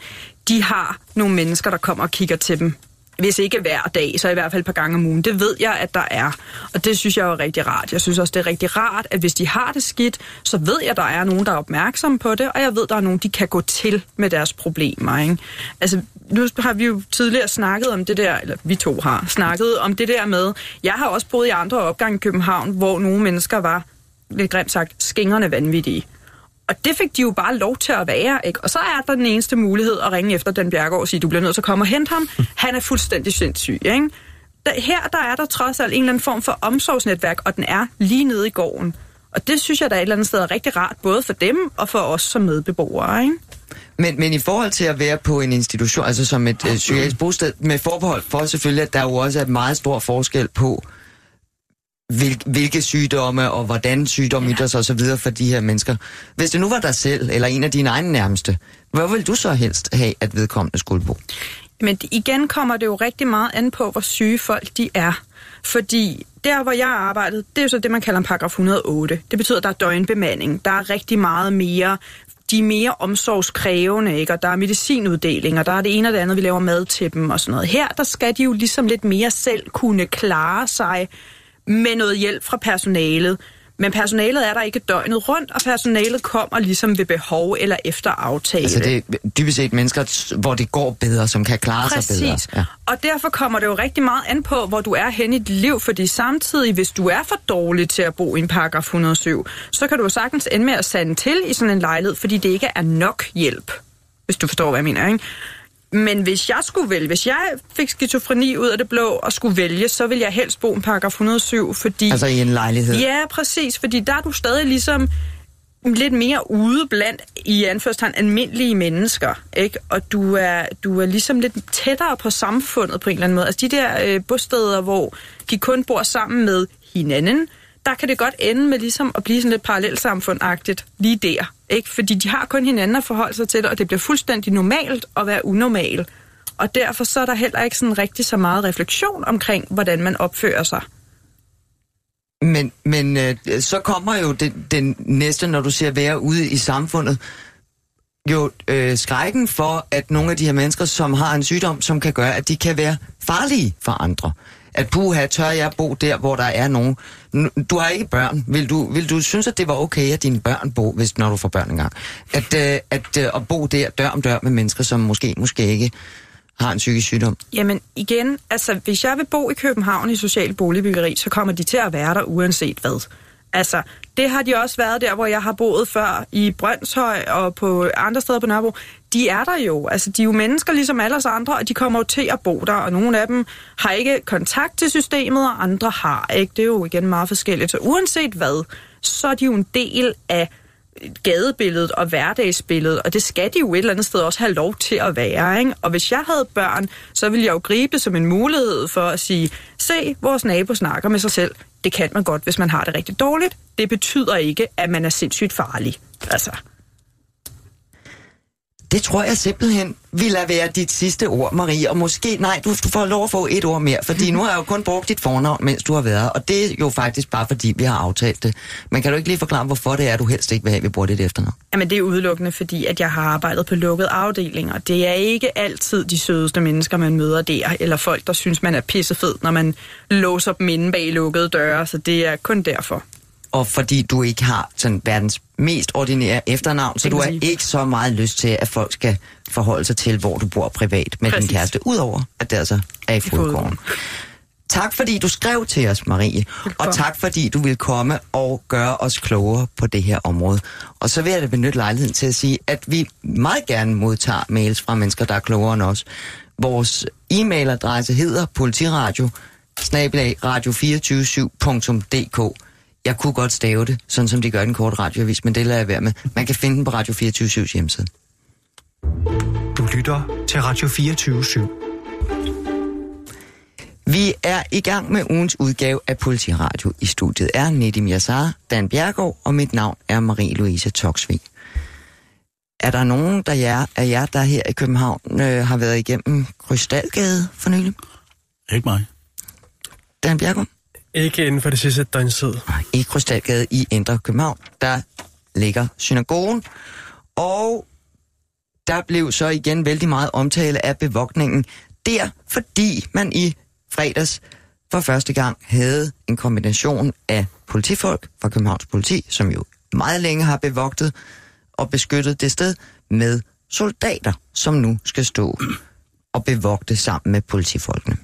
de har nogle mennesker, der kommer og kigger til dem. Hvis ikke hver dag, så i hvert fald et par gange om ugen. Det ved jeg, at der er. Og det synes jeg jo er rigtig rart. Jeg synes også, det er rigtig rart, at hvis de har det skidt, så ved jeg, at der er nogen, der er opmærksom på det, og jeg ved, at der er nogen, de kan gå til med deres problemer. Ikke? Altså, nu har vi jo tidligere snakket om det der, eller vi to har snakket om det der med, jeg har også boet i andre opgange i København, hvor nogle mennesker var, lidt grimt sagt, skingerne vanvittige. Og det fik de jo bare lov til at være, ikke? Og så er der den eneste mulighed at ringe efter den Bjergård og sige, du bliver nødt til at komme og hente ham. Han er fuldstændig sindssyg, ikke? Der, her der er der trods alt en eller anden form for omsorgsnetværk, og den er lige nede i gården. Og det synes jeg, der er et eller andet sted er rigtig rart, både for dem og for os som medbeboere, ikke? Men, men i forhold til at være på en institution, altså som et øh, psykiatrisk bosted, med forbehold for selvfølgelig, at der jo også er meget stor forskel på, hvil, hvilke sygdomme og hvordan sygdomme ytrer sig osv. for de her mennesker. Hvis det nu var dig selv, eller en af dine egne nærmeste, hvor vil du så helst have, at vedkommende skulle bo? Men igen kommer det jo rigtig meget an på, hvor syge folk de er. Fordi der, hvor jeg har arbejdet, det er jo så det, man kalder en paragraf 108. Det betyder, at der er døgnbemanding. Der er rigtig meget mere de er mere omsorgskrævende, ikke? og der er medicinuddeling, og der er det ene og det andet, vi laver mad til dem og sådan noget. Her, der skal de jo ligesom lidt mere selv kunne klare sig med noget hjælp fra personalet. Men personalet er der ikke døgnet rundt, og personalet kommer ligesom ved behov eller efter aftale. Altså det er dybest set mennesker, hvor det går bedre, som kan klare sig bedre. Præcis. Ja. Og derfor kommer det jo rigtig meget an på, hvor du er hen i dit liv, fordi samtidig, hvis du er for dårlig til at bo i en paragraf 107, så kan du jo sagtens ende med at sande til i sådan en lejlighed, fordi det ikke er nok hjælp, hvis du forstår, hvad jeg mener, ikke? Men hvis jeg skulle vælge, hvis jeg fik skizofreni ud af det blå og skulle vælge, så vil jeg helst bo en paragraf 107, fordi... Altså i en lejlighed? Ja, præcis, fordi der er du stadig ligesom lidt mere ude blandt, i anførstegn, almindelige mennesker, ikke? Og du er, du er ligesom lidt tættere på samfundet på en eller anden måde. Altså de der øh, bosteder, hvor de kun bor sammen med hinanden, der kan det godt ende med ligesom at blive sådan lidt parallelsamfundagtigt lige der, ikke? Fordi de har kun hinanden at forholde sig til det, og det bliver fuldstændig normalt at være unormal. Og derfor så er der heller ikke sådan rigtig så meget refleksion omkring, hvordan man opfører sig. Men, men øh, så kommer jo det, den næste, når du ser være ude i samfundet, jo øh, skrækken for, at nogle af de her mennesker, som har en sygdom, som kan gøre, at de kan være farlige for andre. At puha, tør jeg bo der, hvor der er nogen. Du har ikke børn. Vil du, vil du synes, at det var okay, at dine børn bo, hvis når du får børn engang? At, øh, at, øh, at bo der dør om dør med mennesker, som måske, måske ikke har en psykisk sygdom? Jamen igen, altså hvis jeg vil bo i København i social boligbyggeri, så kommer de til at være der uanset hvad. Altså, det har de også været der, hvor jeg har boet før, i Brøndshøj og på andre steder på Nørrebro. De er der jo. Altså, de er jo mennesker ligesom alle os andre, og de kommer jo til at bo der, og nogle af dem har ikke kontakt til systemet, og andre har ikke. Det er jo igen meget forskelligt. Så uanset hvad, så er de jo en del af gadebilledet og hverdagsbilledet, og det skal de jo et eller andet sted også have lov til at være. Ikke? Og hvis jeg havde børn, så ville jeg jo gribe det som en mulighed for at sige, se, vores nabo snakker med sig selv. Det kan man godt, hvis man har det rigtig dårligt. Det betyder ikke, at man er sindssygt farlig. Altså. Det tror jeg simpelthen vil lade være dit sidste ord, Marie. Og måske, nej, du, du får lov at få et ord mere, fordi nu har jeg jo kun brugt dit fornavn, mens du har været her. Og det er jo faktisk bare fordi, vi har aftalt det. Men kan du ikke lige forklare, hvorfor det er, du helst ikke vil have, at vi bruger dit efternavn? Jamen, det er udelukkende, fordi at jeg har arbejdet på lukkede afdelinger. Det er ikke altid de sødeste mennesker, man møder der, eller folk, der synes, man er pissefed, når man låser dem inde bag lukkede døre. Så det er kun derfor. Og fordi du ikke har sådan verdens mest ordinære efternavn, så du har ikke så meget lyst til, at folk skal forholde sig til, hvor du bor privat med Præcis. din kæreste, udover at det altså er i fodgården. Tak fordi du skrev til os, Marie, og tak fordi du vil komme og gøre os klogere på det her område. Og så vil jeg da benytte lejligheden til at sige, at vi meget gerne modtager mails fra mennesker, der er klogere end os. Vores e-mailadresse hedder politiradio radio247.dk. Jeg kunne godt stave det, sådan som de gør i den korte radioavis, men det lader jeg være med. Man kan finde den på Radio 24 hjemmeside. Du lytter til Radio 24 /7. Vi er i gang med ugens udgave af Politiradio. I studiet er Nedim Yassar, Dan Bjergård, og mit navn er Marie-Louise Toksvig. Er der nogen der jer, af jer, der her i København øh, har været igennem Krystalgade for nylig? Ikke mig. Dan Bjergård? Ikke inden for det sidste døgn tid. I Krystalgade i Indre København, der ligger synagogen, og der blev så igen vældig meget omtale af bevogtningen der, fordi man i fredags for første gang havde en kombination af politifolk fra Københavns politi, som jo meget længe har bevogtet og beskyttet det sted, med soldater, som nu skal stå og bevogte sammen med politifolkene.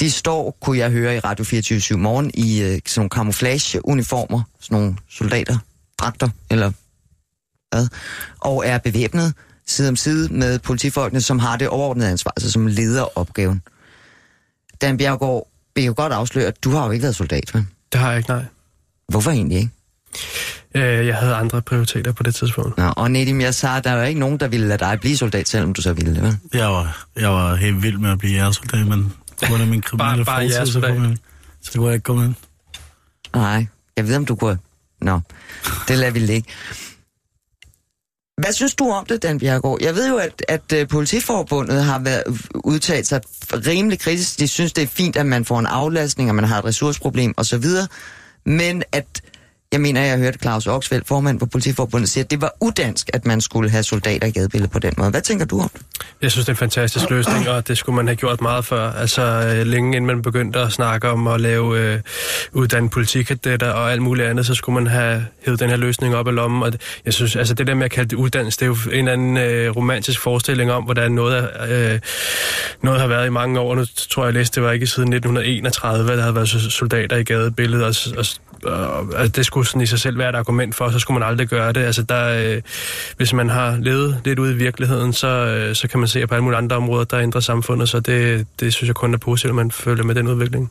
De står, kunne jeg høre i Radio 24 morgen, i øh, sådan nogle camouflageuniformer, sådan nogle soldater, dragter, eller hvad, og er bevæbnet side om side med politifolkene, som har det overordnede ansvar, altså som leder opgaven. Dan Bjergård, vil jo godt afsløre, at du har jo ikke været soldat, vel? Det har jeg ikke, nej. Hvorfor egentlig ikke? Øh, Jeg havde andre prioriteter på det tidspunkt. Nå, og Nedim Yassar, der er jo ikke nogen, der ville lade dig blive soldat, selvom du så ville det, vel? Jeg var, jeg var helt vild med at blive jægersoldat, men på grund af min kriminelle Bare- bare fortid, så, jægersoldat. kunne jeg- så kunne jeg ikke komme ind. Nej, jeg ved, om du kunne... Nå, det lader vi ligge. Hvad synes du om det, Dan Bjergård? Jeg ved jo, at, at øh, politiforbundet har været udtalt sig rimelig kritisk. De synes, det er fint, at man får en aflastning, og man har et ressourceproblem osv. Men at, jeg mener, jeg hørte Claus Oxfeldt, formand for politiforbundet, sige, at det var udansk, at man skulle have soldater i gadebilledet på den måde. Hvad tænker du om det? Jeg synes, det er en fantastisk løsning, og det skulle man have gjort meget før. Altså øh, længe inden man begyndte at snakke om at lave øh, uddannet politikadetter og alt muligt andet, så skulle man have hævet den her løsning op af lommen. Og jeg synes, altså det der med at kalde det uddannelse, det er jo en eller anden øh, romantisk forestilling om, hvordan noget, er, øh, noget har været i mange år. Nu tror jeg, jeg læste, det var ikke siden 1931, at der havde været soldater i gadebilledet, og, og, og, og det skulle sådan i sig selv være et argument for, så skulle man aldrig gøre det. Altså der, øh, hvis man har levet lidt ude i virkeligheden, så, øh, så kan man se, at på alle mulige andre områder, der ændrer samfundet, så det, det synes jeg kun er positivt, at man følger med den udvikling.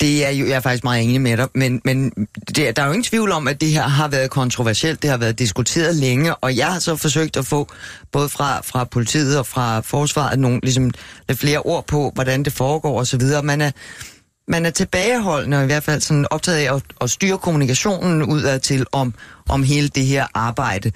Det er jo, jeg er faktisk meget enig med dig, men, men det, der er jo ingen tvivl om, at det her har været kontroversielt, det har været diskuteret længe, og jeg har så forsøgt at få både fra, fra politiet og fra forsvaret nogle ligesom, lidt flere ord på, hvordan det foregår osv. Man er, man er tilbageholdende, og i hvert fald sådan optaget af at, at styre kommunikationen udad til om, om hele det her arbejde.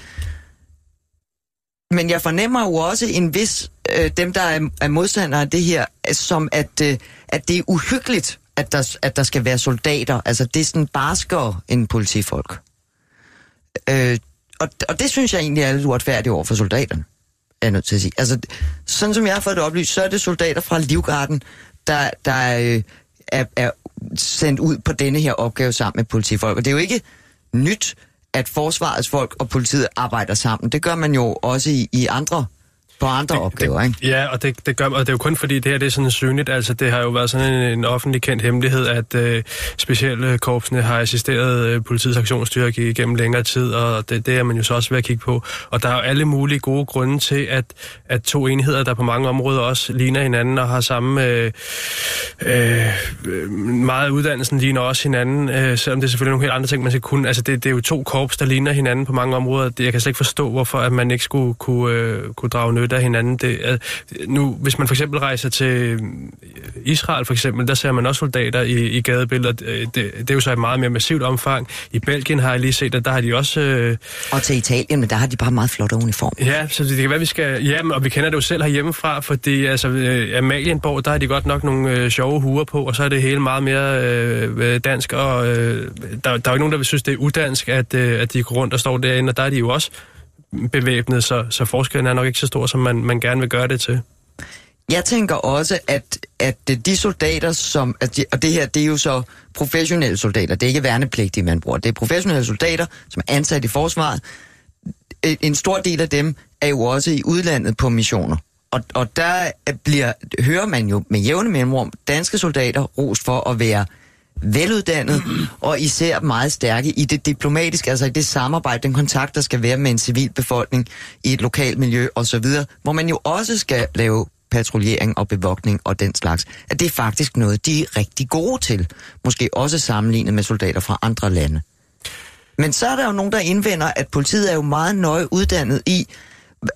Men jeg fornemmer jo også en vis, øh, dem der er, er modstandere af det her, øh, som at, øh, at det er uhyggeligt, at der, at der skal være soldater. Altså det er sådan barskere end politifolk. Øh, og, og det synes jeg egentlig er lidt uretfærdigt over for soldaterne, er jeg nødt til at sige. Altså, sådan som jeg har fået det oplyst, så er det soldater fra Livgarden, der, der øh, er, er sendt ud på denne her opgave sammen med politifolk. Og det er jo ikke nyt, at forsvarets folk og politiet arbejder sammen. Det gør man jo også i, i andre på andre det, opgaver, det, ikke? Ja, og det, det gør og det er jo kun fordi, det her det er sådan synligt. Altså, det har jo været sådan en, en offentlig kendt hemmelighed, at øh, specielle korpsene har assisteret øh, politiets aktionsstyrke igennem længere tid, og det, det er man jo så også ved at kigge på. Og der er jo alle mulige gode grunde til, at, at to enheder, der på mange områder også ligner hinanden og har samme... Øh, øh, meget af uddannelsen ligner også hinanden, øh, selvom det er selvfølgelig nogle helt andre ting, man skal kunne. Altså, det, det er jo to korps, der ligner hinanden på mange områder. Det, jeg kan slet ikke forstå, hvorfor at man ikke skulle kunne, øh, kunne drage nytte af hinanden. Det, er, nu, hvis man for eksempel rejser til øh, Israel, for eksempel, der ser man også soldater i, i gadebilleder. Det, det, det er jo så et meget mere massivt omfang. I Belgien har jeg lige set, at der har de også... Øh, Og til Italien, men der har de bare meget flotte uniform. Ja, så det kan være, vi skal... Ja, og vi kender det jo selv herhjemmefra, fordi altså, øh, Amalienborg, der har de godt nok nogle øh, sjove huer på, og så er det hele meget mere øh, øh, dansk, og øh, der, der er jo ikke nogen, der vil synes, det er udansk, at, øh, at de går rundt og står derinde, og der er de jo også bevæbnet, så, så forskellen er nok ikke så stor, som man, man gerne vil gøre det til. Jeg tænker også, at, at de soldater, som... At de, og det her, det er jo så professionelle soldater. Det er ikke værnepligtige, man bruger. Det er professionelle soldater, som er ansat i forsvaret. En stor del af dem er jo også i udlandet på missioner. Og, og der bliver, hører man jo med jævne mellemrum danske soldater rost for at være veluddannet og især meget stærke i det diplomatiske, altså i det samarbejde, den kontakt, der skal være med en civil befolkning i et lokalt miljø osv., hvor man jo også skal lave patruljering og bevogtning og den slags, at det er faktisk noget, de er rigtig gode til. Måske også sammenlignet med soldater fra andre lande. Men så er der jo nogen, der indvender, at politiet er jo meget nøje uddannet i,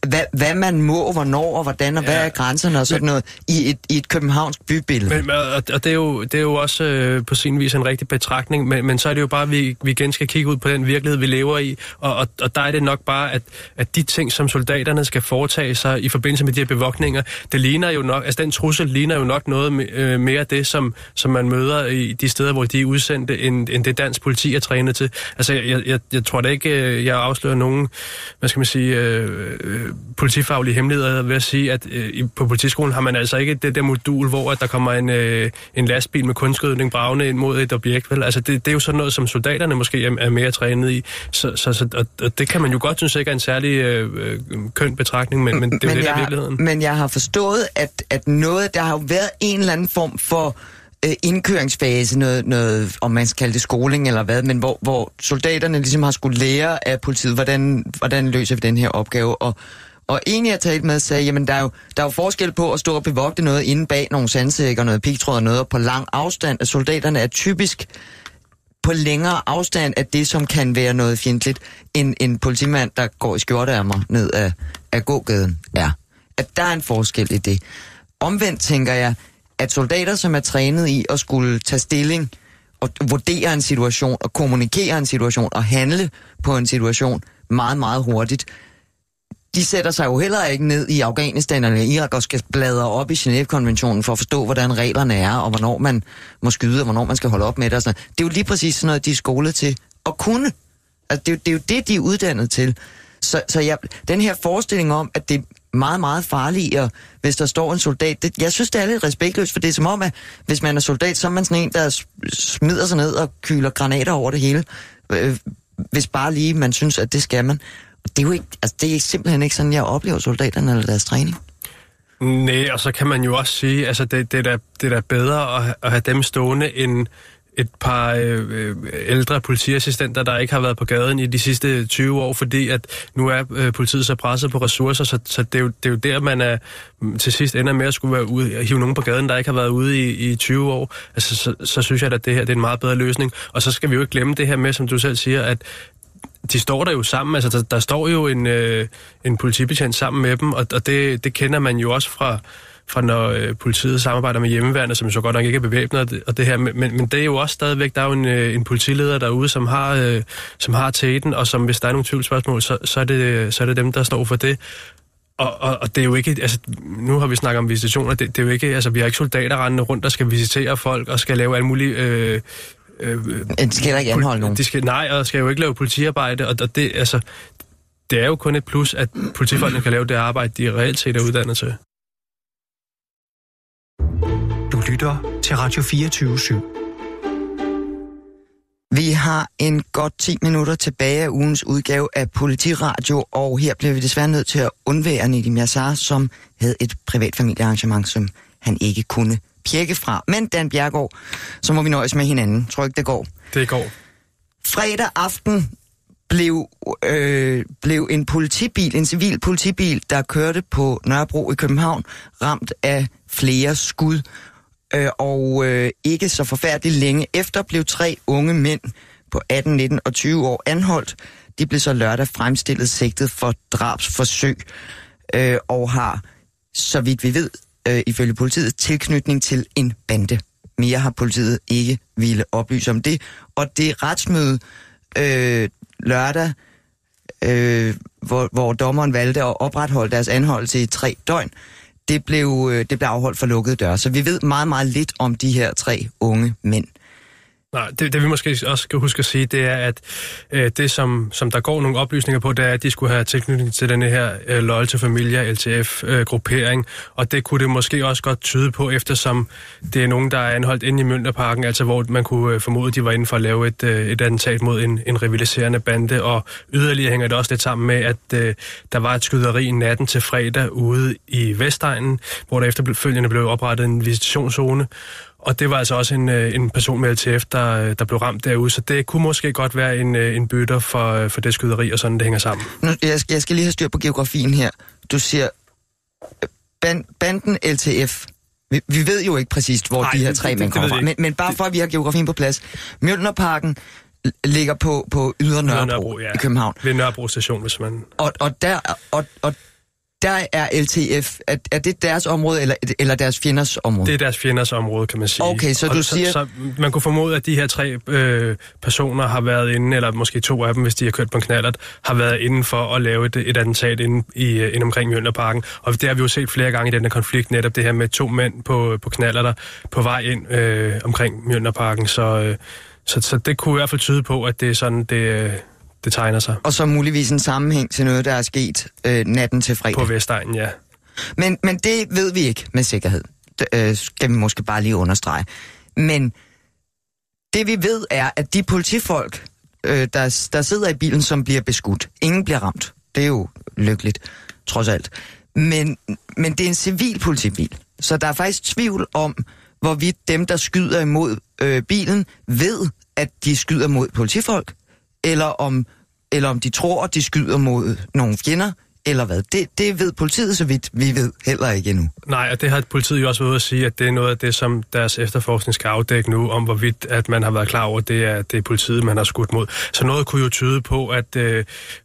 hvad, hvad man må, hvornår og hvordan, og ja. hvad er grænserne og sådan noget, i et, i et københavnsk bybillede. Men, og, og det, er jo, det er jo også øh, på sin vis en rigtig betragtning, men, men så er det jo bare, at vi, vi igen skal kigge ud på den virkelighed, vi lever i, og, og, og der er det nok bare, at, at de ting, som soldaterne skal foretage sig i forbindelse med de her bevogtninger, det ligner jo nok, altså den trussel ligner jo nok noget øh, mere det, som, som man møder i de steder, hvor de er udsendte, end, end det dansk politi er trænet til. Altså, jeg, jeg, jeg tror da ikke, øh, jeg afslører nogen, hvad skal man sige, øh, øh, politifaglige hemmeligheder ved at sige, at øh, på politiskolen har man altså ikke det der modul, hvor at der kommer en, øh, en lastbil med kunstgødning bravende ind mod et objekt. Vel? Altså, det, det er jo sådan noget, som soldaterne måske er, er mere trænet i. Så, så, så, og, og det kan man jo godt synes ikke er en særlig øh, øh køn betragtning, men, men det er jo det, der virkeligheden. Men jeg har forstået, at, at noget, der har jo været en eller anden form for øh, indkøringsfase, noget, noget, om man skal kalde det skoling eller hvad, men hvor, hvor soldaterne ligesom har skulle lære af politiet, hvordan, hvordan løser vi den her opgave, og, og en, jeg talte med, sagde, jamen der er, jo, der er jo forskel på at stå og bevogte noget inde bag nogle sandsækker, noget pigtråd og noget, og på lang afstand, at soldaterne er typisk på længere afstand af det, som kan være noget fjendtligt, end en politimand, der går i skjorteærmer ned af, af gågaden er. At der er en forskel i det. Omvendt tænker jeg, at soldater, som er trænet i at skulle tage stilling og vurdere en situation, og kommunikere en situation, og handle på en situation meget, meget hurtigt, de sætter sig jo heller ikke ned i Afghanistan eller Irak og skal bladre op i Genève-konventionen for at forstå, hvordan reglerne er, og hvornår man må skyde, og hvornår man skal holde op med det. Og sådan Det er jo lige præcis sådan noget, de er skolet til at kunne. Altså, det, er jo, det er jo det, de er uddannet til. Så, så jeg, den her forestilling om, at det meget, meget farligere, hvis der står en soldat, det, jeg synes, det er lidt respektløst, for det er som om, at hvis man er soldat, så er man sådan en, der smider sig ned og kyler granater over det hele. Øh, hvis bare lige man synes, at det skal man det er jo ikke, altså det er simpelthen ikke sådan, jeg oplever soldaterne eller deres træning. Nej, og så kan man jo også sige, altså det, det, er, da, det er da bedre at, at have dem stående end et par øh, ældre politiassistenter, der ikke har været på gaden i de sidste 20 år, fordi at nu er øh, politiet så presset på ressourcer, så, så det, er jo, det er jo der, man er mm, til sidst ender med at skulle være ude, at hive nogen på gaden, der ikke har været ude i, i 20 år. Altså, så, så synes jeg, at det her det er en meget bedre løsning. Og så skal vi jo ikke glemme det her med, som du selv siger, at de står der jo sammen, altså der, der står jo en, øh, en politibetjent sammen med dem, og, og det, det kender man jo også fra, fra når øh, politiet samarbejder med hjemmeværende, som så godt nok ikke er bevæbnet, og det, her, men, men det er jo også stadigvæk, der er jo en, øh, en politileder derude, som har, øh, som har tæten, og som hvis der er nogle tvivlsspørgsmål, så, så, er det, så er det dem, der står for det. Og, og, og det er jo ikke, altså nu har vi snakket om visitationer, det, det er jo ikke, altså vi har ikke soldater rendende rundt, der skal visitere folk og skal lave alle mulige øh, Øh, de skal ikke anholde nogen. De skal, nej, og skal jo ikke lave politiarbejde, og, og det, altså, det er jo kun et plus, at politifolkene kan lave det arbejde, de reelt set er uddannet til. Lytter til Radio 24 /7. Vi har en godt 10 minutter tilbage af ugens udgave af Politiradio, og her bliver vi desværre nødt til at undvære Nedim Yassar, som havde et privat familiearrangement, som han ikke kunne pjekke fra. Men Dan Bjergård, så må vi nøjes med hinanden. Tror ikke, det går? Det går. Fredag aften blev, øh, blev en politibil, en civil politibil, der kørte på Nørrebro i København, ramt af flere skud. Øh, og øh, ikke så forfærdeligt længe efter blev tre unge mænd på 18, 19 og 20 år anholdt. De blev så lørdag fremstillet sigtet for drabsforsøg øh, og har, så vidt vi ved, øh, ifølge politiet tilknytning til en bande. Mere har politiet ikke ville oplyse om det. Og det retsmøde øh, lørdag, øh, hvor, hvor dommeren valgte at opretholde deres anholdelse i tre døgn, det blev, øh, det blev afholdt for lukkede døre. Så vi ved meget, meget lidt om de her tre unge mænd. Nej, det, det vi måske også skal huske at sige, det er, at øh, det, som, som der går nogle oplysninger på, det er, at de skulle have tilknytning til den her øh, Loyal to Familia, LTF-gruppering, øh, og det kunne det måske også godt tyde på, eftersom det er nogen, der er anholdt inde i Mønterparken, altså hvor man kunne øh, formode, at de var inde for at lave et, øh, et attentat mod en, en rivaliserende bande, og yderligere hænger det også lidt sammen med, at øh, der var et skyderi natten til fredag ude i Vestegnen, hvor der efterfølgende blev oprettet en visitationszone, og det var altså også en, øh, en person med LTF, der, øh, der blev ramt derude, så det kunne måske godt være en, øh, en bytter for, for det skyderi, og sådan det hænger sammen. Nu, jeg, skal, jeg skal lige have styr på geografien her. Du siger, band, banden LTF, vi, vi ved jo ikke præcist, hvor Nej, de her tre det- mænd kommer fra, men, men bare for, at vi har geografien på plads. Mjølnerparken ligger på, på Ydre Nørrebro, Nørrebro, ja. i København. Ved Nørrebro station, hvis man... Og, og, der, og, og der er LTF, er, er det deres område, eller, eller deres fjenders område? Det er deres fjenders område, kan man sige. Okay, så og du så, siger- Så, man kunne formode, at de her tre øh, personer har været inde, eller måske to af dem, hvis de har kørt på en knallert, har været inde for at lave et, et attentat inde, i, øh, inde omkring Mjølnerparken. Og det har vi jo set flere gange i den her konflikt, netop det her med to mænd på, på knallerter på vej ind øh, omkring Mjølnerparken. Så, øh, så, så det kunne i hvert fald tyde på, at det er sådan, det, øh, det tegner sig Og så muligvis en sammenhæng til noget, der er sket øh, natten til fredag. på Vestegnen, ja. Men, men det ved vi ikke med sikkerhed. Det øh, skal vi måske bare lige understrege. Men det vi ved er, at de politifolk, øh, der, der sidder i bilen, som bliver beskudt, ingen bliver ramt. Det er jo lykkeligt, trods alt. Men, men det er en civil politibil. Så der er faktisk tvivl om, hvorvidt dem, der skyder imod øh, bilen, ved, at de skyder mod politifolk, eller om, eller om de tror, at de skyder mod nogle fjender, eller hvad. Det, det ved politiet, så vidt vi ved, heller ikke endnu. Nej, og det har politiet jo også været ude at sige, at det er noget af det, som deres efterforskning skal afdække nu, om hvorvidt at man har været klar over, at det er, det er politiet, man har skudt mod. Så noget kunne jo tyde på, at øh,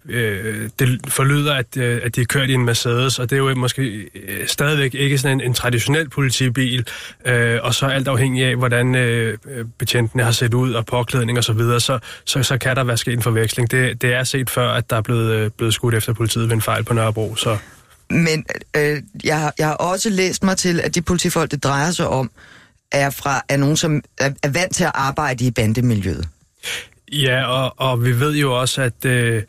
øh, det forlyder, at, øh, at de er kørt i en Mercedes, og det er jo måske øh, stadigvæk ikke sådan en, en traditionel politibil, øh, og så alt afhængig af, hvordan øh, øh betjentene har set ud, og påklædning og så videre, så, så, så kan der være sket en forveksling. Det, det er set før, at der er blevet, øh, blevet skudt efter politiet ved en fejl på Nørrebro, så... Men øh, jeg, har- jeg har også læst mig til, at de politifolk, det drejer sig om, er fra er nogen, som er, er vant til at arbejde i bandemiljøet. Ja, og, og vi ved jo også, at, øh,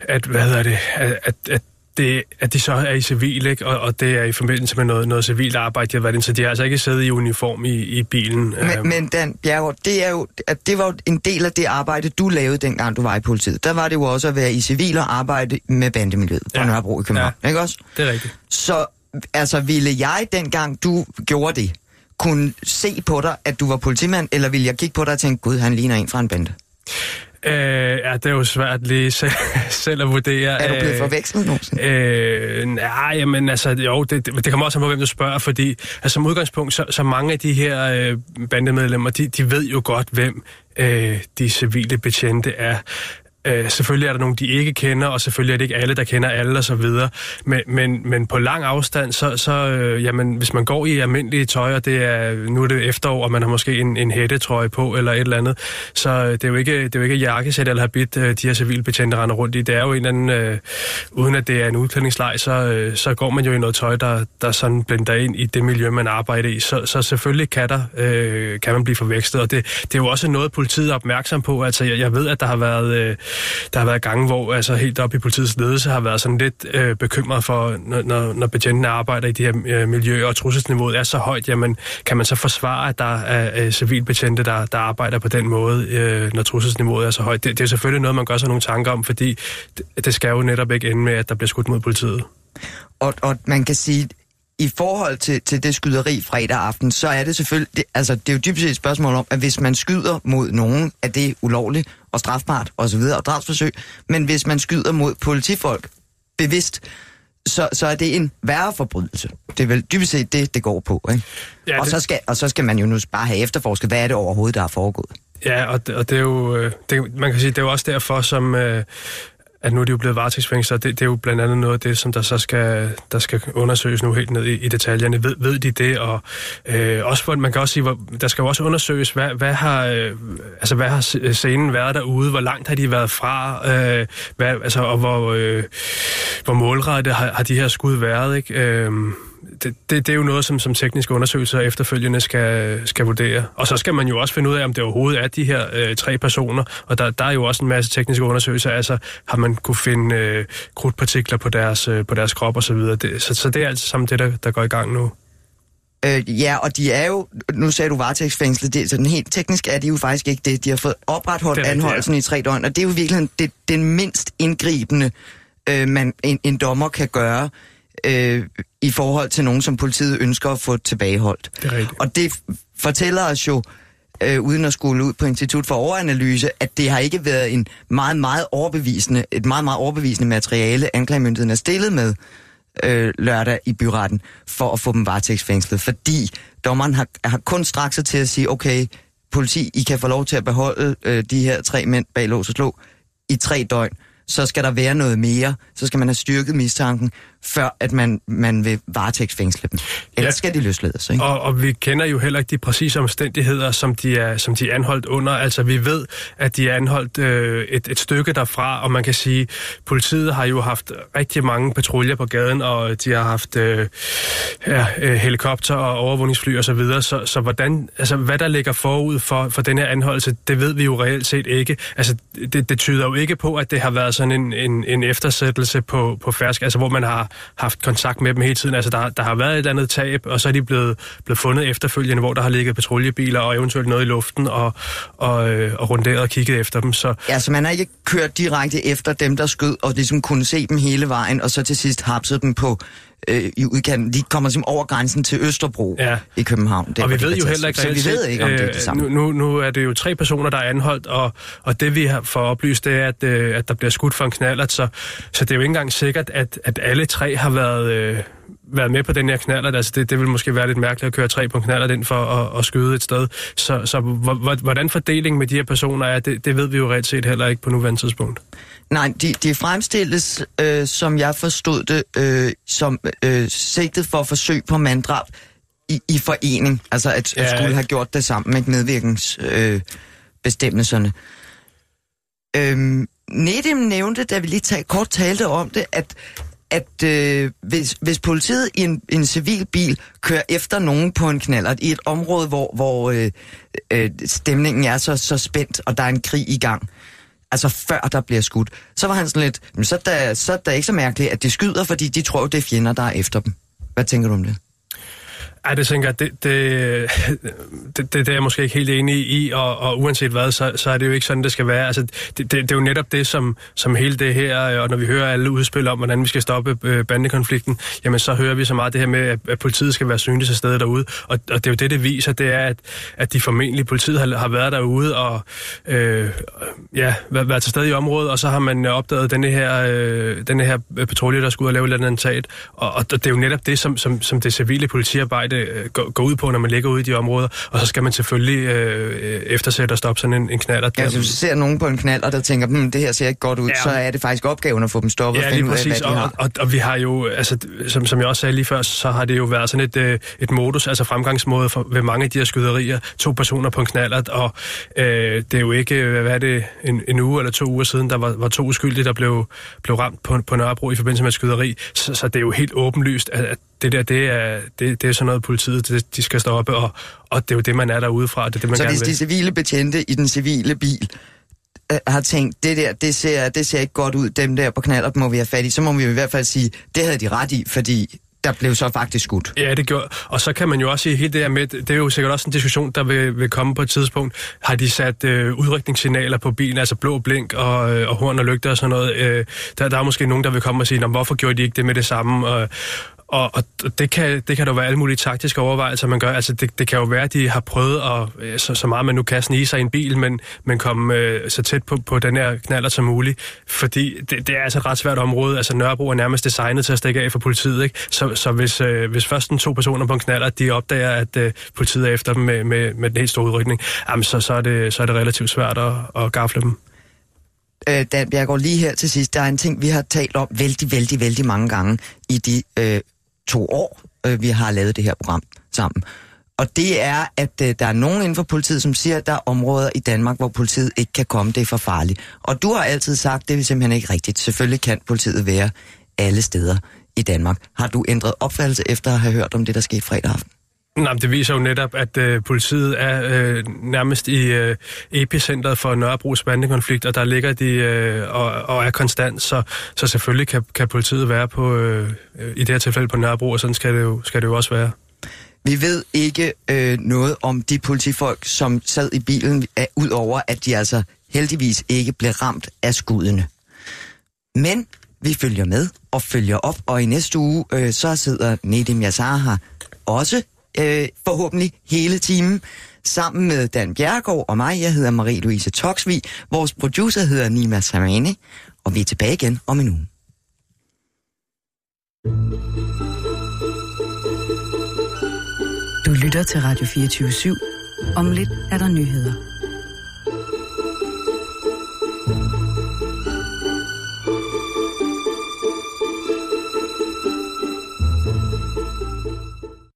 at hvad hedder det, at, at, at det, at de så er i civil, ikke? Og, og det er i forbindelse med noget, noget civilt arbejde, de har været inde, så de har altså ikke siddet i uniform i, i bilen. Men, Øhm, men Dan Bjergård, det er jo at det var jo en del af det arbejde, du lavede, dengang du var i politiet. Der var det jo også at være i civil og arbejde med bandemiljøet på Ja. Nørrebro i København, ja. ikke også? Det er rigtigt. Så altså, ville jeg, dengang du gjorde det, kunne se på dig, at du var politimand, eller ville jeg kigge på dig og tænke, gud, han ligner en fra en bande? Øh, ja, det er jo svært lige selv, selv at vurdere. Er du blevet Øh, forvekslet nogensinde? Øh, nej, jamen altså, jo, det, det, det kommer også an på, hvem du spørger, fordi altså, som udgangspunkt, så, så mange af de her øh, bandemedlemmer, de, de ved jo godt, hvem øh, de civile betjente er. Øh, selvfølgelig er der nogle, de ikke kender, og selvfølgelig er det ikke alle, der kender alle osv. så. Men, men, men på lang afstand, så, så øh, jamen, hvis man går i almindelige tøj, og det er, nu er det efterår, og man har måske en, en hættetrøje på, eller et eller andet, så øh, det er jo ikke, det er jo ikke jakkesæt eller habit, øh, de her civilbetjente render rundt i. Det er jo en eller anden, øh, uden at det er en udklædningslej, så, øh, så går man jo i noget tøj, der, der sådan blender ind i det miljø, man arbejder i. Så, så selvfølgelig kan, der, øh, kan man blive forvekslet, og det, det er jo også noget, politiet er opmærksom på. Altså, jeg, jeg ved, at der har været, øh, der har været gange, hvor altså, helt op i politiets ledelse har været sådan lidt øh, bekymret for, når, når, når betjentene arbejder i de her øh, miljøer, og trusselsniveauet er så højt, jamen, kan man så forsvare, at der er øh, civilbetjente, der, der arbejder på den måde, øh, når trusselsniveauet er så højt? Det, det er selvfølgelig noget, man gør sig nogle tanker om, fordi det, det skal jo netop ikke ende med, at der bliver skudt mod politiet. Og, og man kan sige, i forhold til, til det skyderi fredag aften, så er det selvfølgelig, det, altså det er jo dybest set et spørgsmål om, at hvis man skyder mod nogen, er det ulovligt og strafbart osv. og, og drabsforsøg, men hvis man skyder mod politifolk bevidst, så, så er det en værre forbrydelse. Det er vel dybest set det, det går på, ikke? Ja, og, det- så skal, og så skal man jo nu bare have efterforsket, hvad er det overhovedet, der er foregået. Ja, og det, og det er jo, øh, det, man kan sige, det er jo også derfor, som, øh, at nu er de jo blevet varetægtsfængslet, det, det er jo blandt andet noget af det, som der så skal, der skal undersøges nu helt ned i, i detaljerne. Ved, ved de det? Og øh, også, man kan også sige, hvor, der skal jo også undersøges, hvad, hvad, har, øh, altså, hvad har scenen været derude? Hvor langt har de været fra? Øh, hvad, altså, og hvor, øh, hvor målrettet har, har de her skud været? Ikke? Øh, det, det, det er jo noget, som, som tekniske undersøgelser efterfølgende skal, skal vurdere. Og så skal man jo også finde ud af, om det overhovedet er de her øh, tre personer. Og der, der er jo også en masse tekniske undersøgelser. Altså, har man kunne finde øh, krudtpartikler på deres, øh, på deres krop osv. Så, så, så det er altså sammen det, der, der går i gang nu. Øh, ja, og de er jo, nu sagde du varetægtsfængslet, det, sådan helt teknisk er de jo faktisk ikke det. De har fået opretholdt Det anholdelsen i tre døgn, og det er jo virkelig det, den mindst indgribende, øh, man, en, en dommer kan gøre øh, i forhold til nogen, som politiet ønsker at få tilbageholdt. Det er rigtigt. Og det fortæller os jo, øh, uden at skulle ud på Institut for Overanalyse, at det har ikke været en meget, meget overbevisende, et meget, meget overbevisende materiale, anklagemyndigheden er stillet med øh, lørdag i byretten, for at få dem varetægtsfængslet. Fordi dommeren har, har kun straks sig til at sige, okay, politi, I kan få lov til at beholde øh, de her tre mænd bag lås og slå i tre døgn. Så skal der være noget mere. Så skal man have styrket mistanken, før at man, man vil varetægtsfængsle dem. Ellers Ja. skal de løslades, ikke? Og, og vi kender jo heller ikke de præcise omstændigheder, som de er, som de er anholdt under. Altså vi ved, at de er anholdt øh, et, et stykke derfra, og man kan sige, politiet har jo haft rigtig mange patruljer på gaden, og de har haft øh, ja, øh, helikopter og overvågningsfly osv. Så, videre. så, så hvordan, altså, hvad der ligger forud for, for den her anholdelse, det ved vi jo reelt set ikke. Altså det, det tyder jo ikke på, at det har været sådan en, en, en eftersættelse på, på færsk, altså hvor man har haft kontakt med dem hele tiden. Altså der, der har været et eller andet tab, og så er de blevet, blevet fundet efterfølgende, hvor der har ligget patruljebiler og eventuelt noget i luften, og, og, øh, og runderet og kigget efter dem. Så Ja, så man har ikke kørt direkte efter dem, der skød, og ligesom kunne se dem hele vejen, og så til sidst hapset dem på øh, i udkanten. De kommer simpelthen over grænsen til Østerbro Ja. i København. Der, og vi ved jo heller ikke Så vi ved ikke, om det er det øh, samme. Nu, nu, er det jo tre personer, der er anholdt, og, og det vi har får oplyst, det er, at, øh, at der bliver skudt for en knallert, så, så det er jo ikke engang sikkert, at, at alle tre har været... Øh, været med på den her knallert. Altså det, det vil måske være lidt mærkeligt at køre tre på en knallert ind for at, at skyde et sted. Så, så hvor- hvor- hvordan fordelingen med de her personer er, det, det ved vi jo reelt set heller ikke på nuværende tidspunkt. Nej, de, de fremstilles, øh, som jeg forstod det, øh, som øh, sigtet for forsøg på manddrab i, i forening. Altså at, ja. at skulle have gjort det sammen med medvirkensbestemmelserne. Øh, øhm, Nedim nævnte, da vi lige ta- kort talte om det, at at øh, hvis, hvis politiet i en, en civil bil kører efter nogen på en knallert i et område, hvor, hvor øh, øh, stemningen er så, så spændt, og der er en krig i gang, altså før der bliver skudt, så var han sådan lidt, så er der, så er der ikke så mærkeligt, at de skyder, fordi de tror, det er fjender, der er efter dem. Hvad tænker du om det? Ej, det tænker jeg, det, det, det, det, er jeg måske ikke helt enig i, og, og uanset hvad, så, så er det jo ikke sådan, det skal være. Altså, det, det, det er jo netop det, som, som hele det her, øh, og når vi hører alle udspil om, hvordan vi skal stoppe øh, bandekonflikten, jamen så hører vi så meget det her med, at, at politiet skal være synligt til stede derude, og, og det er jo det, det viser, det er, at, at de formentlig, politiet har, har været derude og øh, ja, været, været til stede i området, og så har man opdaget denne her, øh, denne her øh, patrulje, der skulle ud og lave et eller andet attentat, og, og det er jo netop det, som, som, som det civile politiarbejde øh, går, går ud på, når man ligger ude i de områder, og så skal man selvfølgelig øh, eftersætte og stoppe sådan en, en knaller. Ja, hvis du ser nogen på en knald, og der tænker, hm, det her ser ikke godt ud, Ja. så er det faktisk opgaven at få dem stoppet og Ja, finde lige ud af, hvad de Og, har. og, og vi har jo, altså, som, som jeg også sagde lige før, så har det jo været sådan et, øh, et modus, altså fremgangsmåde for, ved mange af de her skyderier. To personer på en knallert, og øh, det er jo ikke, øh, hvad er det, en, en uge eller to uger siden, der var, var to uskyldige, der blev, blev ramt på, på Nørrebro i forbindelse med et skyderi. Så, så det er jo helt åbenlyst, at, at det der, det er, det, det er sådan noget, politiet det, de skal stoppe, og, og det er jo det, man er derude fra, det er det, man Så gerne hvis vil. de civile betjente i den civile bil øh, har tænkt, det der, det ser, det ser ikke godt ud, dem der på knaller må vi have fat i, så må vi i hvert fald sige, det havde de ret i, fordi der blev så faktisk skudt. Ja, det gjorde. Og så kan man jo også sige helt det her med, det er jo sikkert også en diskussion, der vil, vil komme på et tidspunkt. Har de sat øh, udrykningssignaler på bilen, altså blå blink og, øh, og horn og lygter og sådan noget? Øh, der, der er måske nogen, der vil komme og sige, "Nå, hvorfor gjorde de ikke det med det samme? Og, og, og det, kan, det kan der være alle mulige taktiske overvejelser, man gør. Altså, det, det kan jo være, at de har prøvet at, øh, så, så meget man nu kan snige sig i en bil, men, men komme øh, så tæt på, på den her knaller som muligt. Fordi det, det er altså et ret svært område. Altså, Nørrebro er nærmest designet til at stikke af for politiet, ikke? Så, så hvis, øh, hvis først en to personer på en knaller, de opdager, at øh, politiet er efter dem med, med, med den helt store udrykning, jamen, så, så, er det, så er det relativt svært at, at gafle dem. Øh, Dan Bjergård, lige her til sidst, der er en ting, vi har talt om vældig, vældig, vældig mange gange i de øh, to år, øh, vi har lavet det her program sammen. Og det er, at øh, der er nogen inden for politiet, som siger, at der er områder i Danmark, hvor politiet ikke kan komme, det er for farligt. Og du har altid sagt, det er simpelthen ikke rigtigt. Selvfølgelig kan politiet være alle steder i Danmark. Har du ændret opfattelse efter at have hørt om det, der skete fredag aften? Nej, det viser jo netop, at øh, politiet er øh, nærmest i øh, epicentret for Nørrebros bandekonflikt, og der ligger de øh, og, og er konstant, så, så selvfølgelig kan, kan politiet være på, øh, øh, i det her tilfælde på Nørrebro, og sådan skal det jo, skal det jo også være. Vi ved ikke øh, noget om de politifolk, som sad i bilen, øh, udover at de altså heldigvis ikke blev ramt af skuddene. Men vi følger med og følger op, og i næste uge, øh, så sidder Nedim Yassar her også øh, forhåbentlig hele timen, sammen med Dan Bjergård og mig. Jeg hedder Marie-Louise Toksvig. Vores producer hedder Nima Samani, og vi er tilbage igen om en uge. Du lytter til Radio 24 /7. Om lidt er der nyheder.